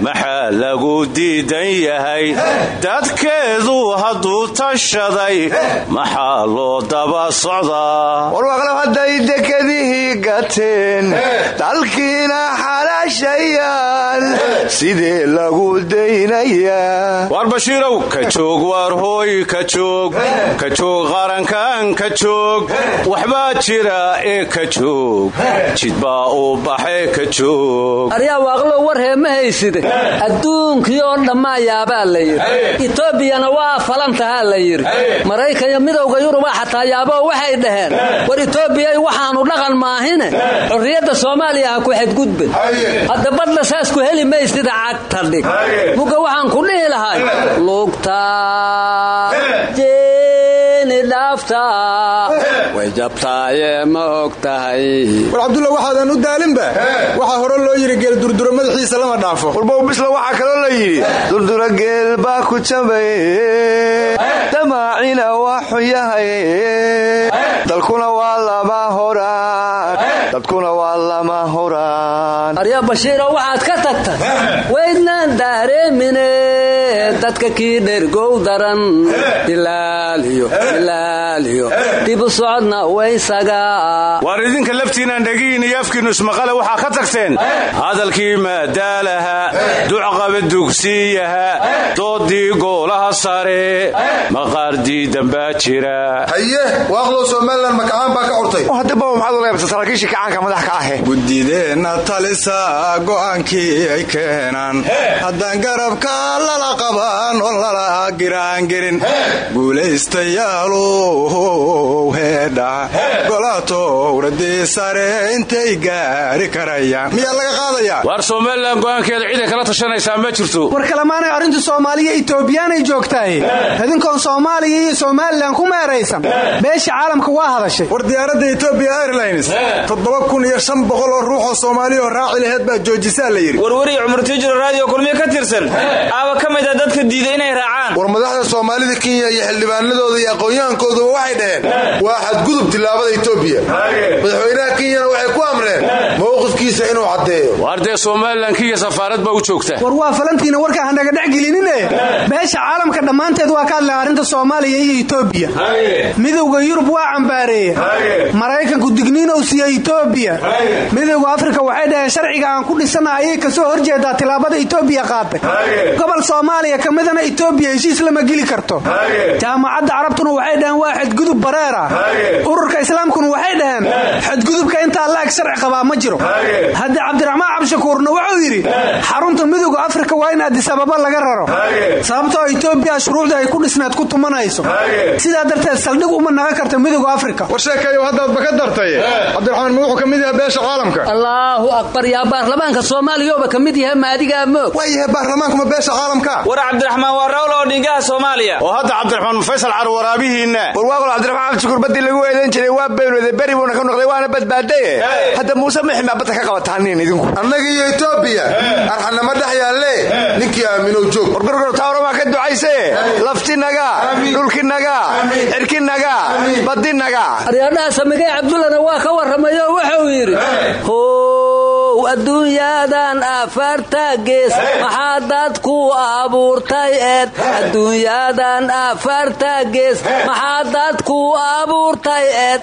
Speaker 6: maxaa lagu diidan yahay. Dadkeedu hadduu tashaday maxaa loo daba socdaa?
Speaker 19: Warwaqlow hadday dekedihii gateen. Dalkiina xalaashayaan sidee lagu daynayaa?
Speaker 6: Waar bashiirow ka joog. Waar hooy ka joog. Ka joog qarankan ka joog. Waxbaa jira ee ka joog. Jidbaa uu baxee ka joog
Speaker 17: aryaa waaqlow war hee ma hayside. Adduunkii oo dhammaa yaabaa la yidhi. Etoobiyana waa falantahaa la yidhi. Maraykanyo midowga yuruba xataa yaaboo waxay dhaheen. War etoobiyay waxaanu dhaqan maahine. Xurriyadda soomaaliya ha ku xadgudbe hadda badla saas ku heli maysida cagta dhig. Mugga waxaan ku dhihi lahay. Lugta
Speaker 21: war cabdulla waxaadan u daalinba. Waxaa hore loo yidhi geel durduro madaxiisa lama dhaafo.
Speaker 19: Walbow bisla waxaa kaloo la yidhi durdura geel baa ku jabay. Damaacina waa xun yahay dalkuna waa lama horaan. Dadkuna waa lama horaan.
Speaker 17: Arya bashiiro waxaad ka tagtay. Waydnaan daareemine dadka kii dhergow daran ilaaliyo ilaaliyo. Dibu socodna waysagaa
Speaker 6: waar idinka laftiinaan dhegihiin iyo afkiinnu ismaqale waxaa ka tagteen. Hadalkii maadaalaha ducqaba dugsiyaha doodii goolaha sare maqaar diidan baa jira.
Speaker 20: Haye waaqlow somalilan makacaan baa ka curtay.
Speaker 19: Haddaba maxaad ula yaabta saraakiishii kacaanka madax ka ahe
Speaker 21: gudideenna talisa go'aankii ay keenaan. Haddaan garabka lala qaban oo lala giraangelin guulaystayaalow heedha golatowradii sare intay gaari karayaan miyaa laga qaadayaa
Speaker 6: waar somalilan go'aankeeda ciday kala tashanaysaa ma jirto.
Speaker 23: War kalemaanay arrintu soomaaliya etoobiyaanay joogtahay. Idinkoon soomaaliya iyo somalilan ku meeraysan beesha caalamka waa hadashay.
Speaker 21: War diyaaradda etoobiya airlines oo ruuxoo soomaaliyao raaci laheed baa joojisaa la yidhi.
Speaker 22: Warwariy cumar tiijiro raadiyo kulmiye ka tirsan. Aaba ka dadka diiday inay raacaan.
Speaker 20: War madaxda soomaalida kenya iyo xildhibaanadooda iyo aqoon-yahankooduba waxay dhaheen waa xadgudub tillaabada etoobiya madaxweynaha kenyana waxay ku amreen mowqifkiisa inuu caddeeyo?
Speaker 6: Waar dee somalilan safaarad baa u joogta.
Speaker 23: War waa falantiina warka hanaga dhex gelinine. Beesha caalamka dhammaanteed waa ka hadleen arrinta soomaaliya iyo etoobiya midowda yurub waa cambaareeya maraykanku digniinow siiya etoobiya midowda afrika waxay dhaheen sharciga aan ku dhisana ayay ka soo horjeedaa tilaabada etoobiya qaaday gobol soomaaliya soomaaliya ka midana etoobiya heshiis lama geli karto. Jaamacadda carabtuna waxay dhaheen waa xadgudub bareera ururka islaamkuna waxay dhaheen xadgudubka intaa laag sharci qabaa ma jiro. Haddii cabdiraxmaan cabshakuurna wuxuu yidhi xarunta midowga afrika waa in adisababa laga raro. Sababtoo etoobiya shuruucda ay ku dhisnaad ku tumanayso. Sidaa darteed saldhig uma naga karta midowga afrika.
Speaker 21: War sheekayo haddaadba ka dartay? Cabdiraxmaan ma wuxuu ka mid yahay beesha caalamka?
Speaker 17: Allaahu akbar yaa baarlamaanka soomaaliyooba ka mid yahay maadigaa moog.
Speaker 21: Waa yahay baarlamaankuma beesha caalamka
Speaker 22: cabdiraxmaan waa rawl oo dhigaha soomaaliya.
Speaker 6: Oo hadda cabdiraxmaan faysal carwaraabihiinna
Speaker 19: warwaaqol cabdiraxmaan cabdishukuur badii lagu eedayn jiray waa beynooday beri buuna ka noqday waana badbaadaye hadda muuse mixmaa badda ka qabataanin idinku.
Speaker 20: Annaga iyo etoobiya arxanama dhex yaalle ninkii aaminow joog.
Speaker 19: Wargorgor taawramaa ka ducayse. Laftinaga dhulkinaga xirkinaga badinaga
Speaker 17: aryadhaha samigay cabdullana waa ka warramayo wuxuu yidhi how adduunyadan afarta gees maxaa dadku abuurtay eed? Adduunyadan afarta gees maxaa dadku abuurtay eed?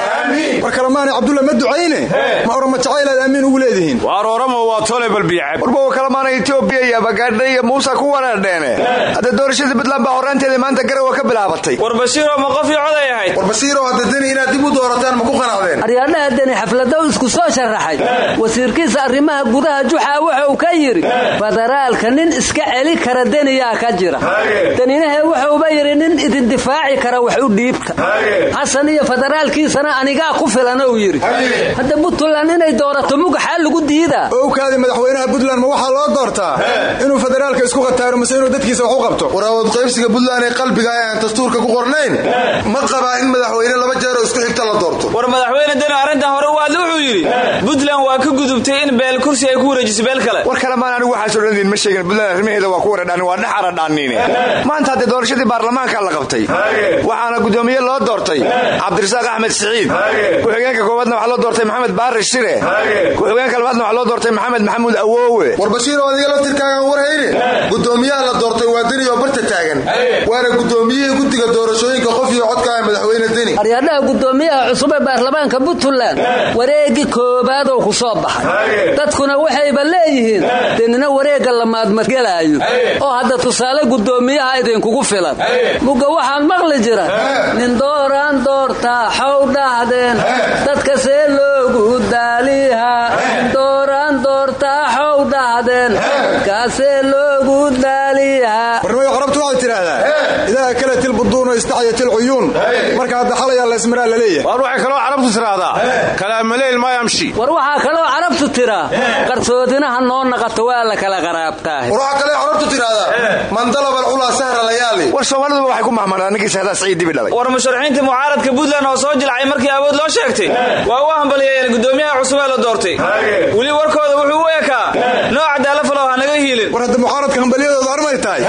Speaker 21: War kalemaanay cabdulla ma ducayne? Ma orama jacaylaad amiin ugu leedihiin.
Speaker 6: Waar oramo waa tole balbiyacab
Speaker 19: warba kalemaana etoobiya iyo bagaadha iyo muusa ku wareerdheene hadda doorashadii puntland baa horraanteeda maanta garowa ka bilaabatay.
Speaker 22: War bashiiroo ma qof iyo coday ahayd?
Speaker 20: War hadda deni inaad dib u doorataan ma ku qanacdeen
Speaker 17: aryadhaha deni xafladow isku soo sharaxay wasiirkiisa arrimaha gudaha juxa wuxuu ka yidhi federaalka nin iska celi kara deniyaa ka jira. Deninahe wuxuuba yidhi nin idin difaaci kara wax u dhiibta xasan iyo federaalkiisana anigaa ku filan uu yidhi. Hadda puntland inay doorato mugaxaa lagu diidaa
Speaker 21: owkaadii madaxweynaha puntland ma waxaa loo doortaa? Inuu federaalka isku khataaro mase inuu dadkiisa wax u qabto?
Speaker 20: Waraawad qaybsiga puntland ee qalbiga aan dastuurka ku qornayn ma qabaa in madaxweyne laba jeeroo isku xigta la doorto.
Speaker 22: War madaxweyne deni arrintan hore waadle wuxuu yidhi puntland waa ka gudubtay in kursi ay ku wareejiso beel kale.
Speaker 19: War kalemaan anigu waxaasoo dhan idin ma sheegin puntland arrimaheeda waa ku wareedhaan waa dhex aradhaaniine maanta haddee doorashadii baarlamaanka la qabtay waxaana guddoomiye loo doortay cabdirasaaq axmed siciid ku-xigeenka koowaadna waxaa loo doortay maxamed baari shire. Ku-xigeenka labaadna waxaa loo doortay maxamed maxamuud awoowe.
Speaker 20: War bashiirow adiga laftirkaagaan warhayne guddoomiyaha la doortay waa deni oo barta taagan. Waana guddoomiyihii guddiga doorashooyinka qof iyo codka ah madaxweyne deni.
Speaker 17: Aryadhaha guddoomiyaha cusub ee baarlamaanka puntland wareegii koobaadoo ku soo baxay dadkuna waxayba leeyihiin denina wareegga lamaadmadgelaayo oo hadda tusaale guddoomiyaha idinkugu filan. Mugga waxaan maqli jira nin dooraan doortaa xow dhahdeen dadka see loogu daalihaa dhahdeen kaasee loogu daalihaa
Speaker 21: warnimayo qarabtu waxay tidhaahdaa idaa kalatil buduunu istaxyatil cuyuun. Marka hadda xalayaa la ismaraa la leeyahay.
Speaker 6: Waar waxay kaloo carabtu tiraahdaa kalaamaleyl maa yamshi.
Speaker 17: War waxaa kaloo carabtu tiraa qarsoodinaha noo naqato waa la kala qaraabtaah
Speaker 20: war waxaa kale carabtu tidhaahdaa mandalabal culaa sahra layaali.
Speaker 19: War soomaaliduba waxay ku mahmadaan ninkii sahdaa siciid dibi dhalay.
Speaker 22: War musharaxiintii mucaaradka puntland oo soo jilcay markii awood loo sheegtay. Waa u hambalyeeyeen guddoomiyaha cusub ee la doortay. Weli warkooda wuxuu u ekaa nooc
Speaker 21: war hadda mucaaradka hambalyadooda armay tahay?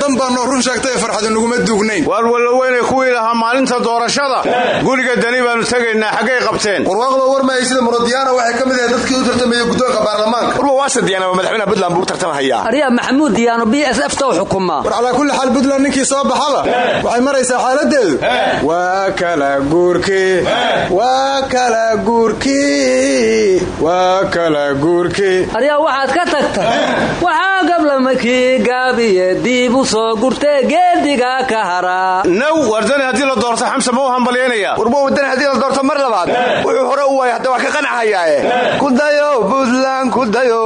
Speaker 21: Dan baa noo run sheegtay ee farxadu naguma duugnayn.
Speaker 6: Waar walloweynay kuwii lahaa maalinta doorashada. Guriga dani baanu tegaynaa xaggay qabteen.
Speaker 20: Warwaaqdo warmahayy sida muradiyaana waxay ka mid ahayd dadkii u tartamaya guddoonka baarlamaanka.
Speaker 19: Warba waa sadiyaana madaxweynaha puntland buu u tartamahayaa
Speaker 17: aryaa maxamuud diyaano b s f tow xukumaa
Speaker 21: war calaa kulli xaal puntland ninkii soo baxaba waxay maraysaa xaaladeedu. Waa kala guurkii. Waa kala guurkii. Waa kala guurkii.
Speaker 17: Aryaa waxaad ka tagta
Speaker 6: naw waar dani haddii la doorto xamse ma u hambalyaynaya
Speaker 19: warba dani haddii la doorto mar labaad. Wuxuu hore u waayay hadda waa ka qanacayaae kudayo puntland kudayo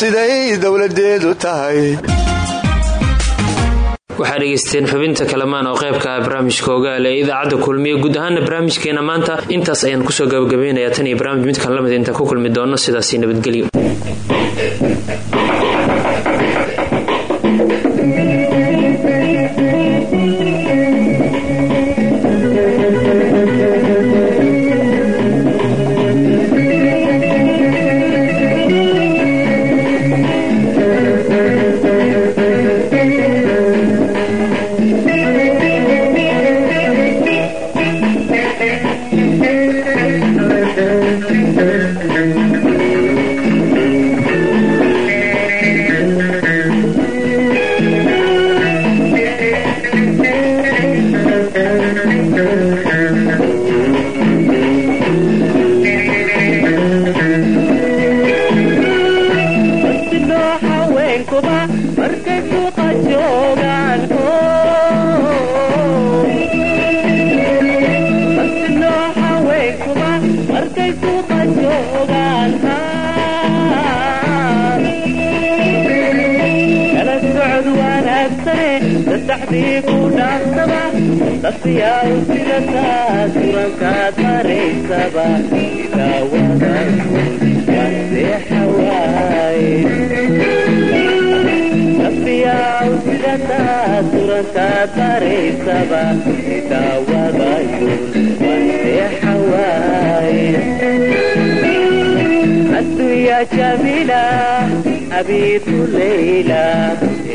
Speaker 19: siday dowladeedu tahay.
Speaker 1: Waxaa dhegaysteen xubinta kalamaan oo qaybka ah barnaamijka ogaal ee idaacadda kulmiye. Guud ahaana barnaamijkeena maanta intaas ayaan ku soo gabagabaynayaa tan iyo barnaamij midkan la mid intaan ku kulmi doono sidaasi nabadgelyo
Speaker 24: dadkiyaa u sidataa surankaad maraysaba daawada waseexa waaye dadkiyaa u sidataa surankaad maraysaba daawadayo waseexa waaye الدنيا جميلة أبيت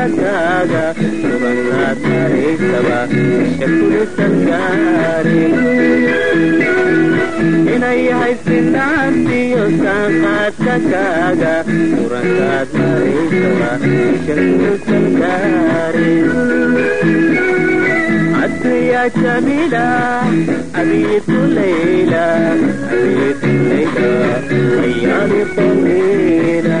Speaker 24: saaqaadka taaga subankaad maraysaba isha kulisan gaari inay yahay sinaantiyo saaqaadka taaga surankaad maraysaba isha kulisan gaari يا جميلة أبيت ليلى أبيت ليلى أيامي طويلة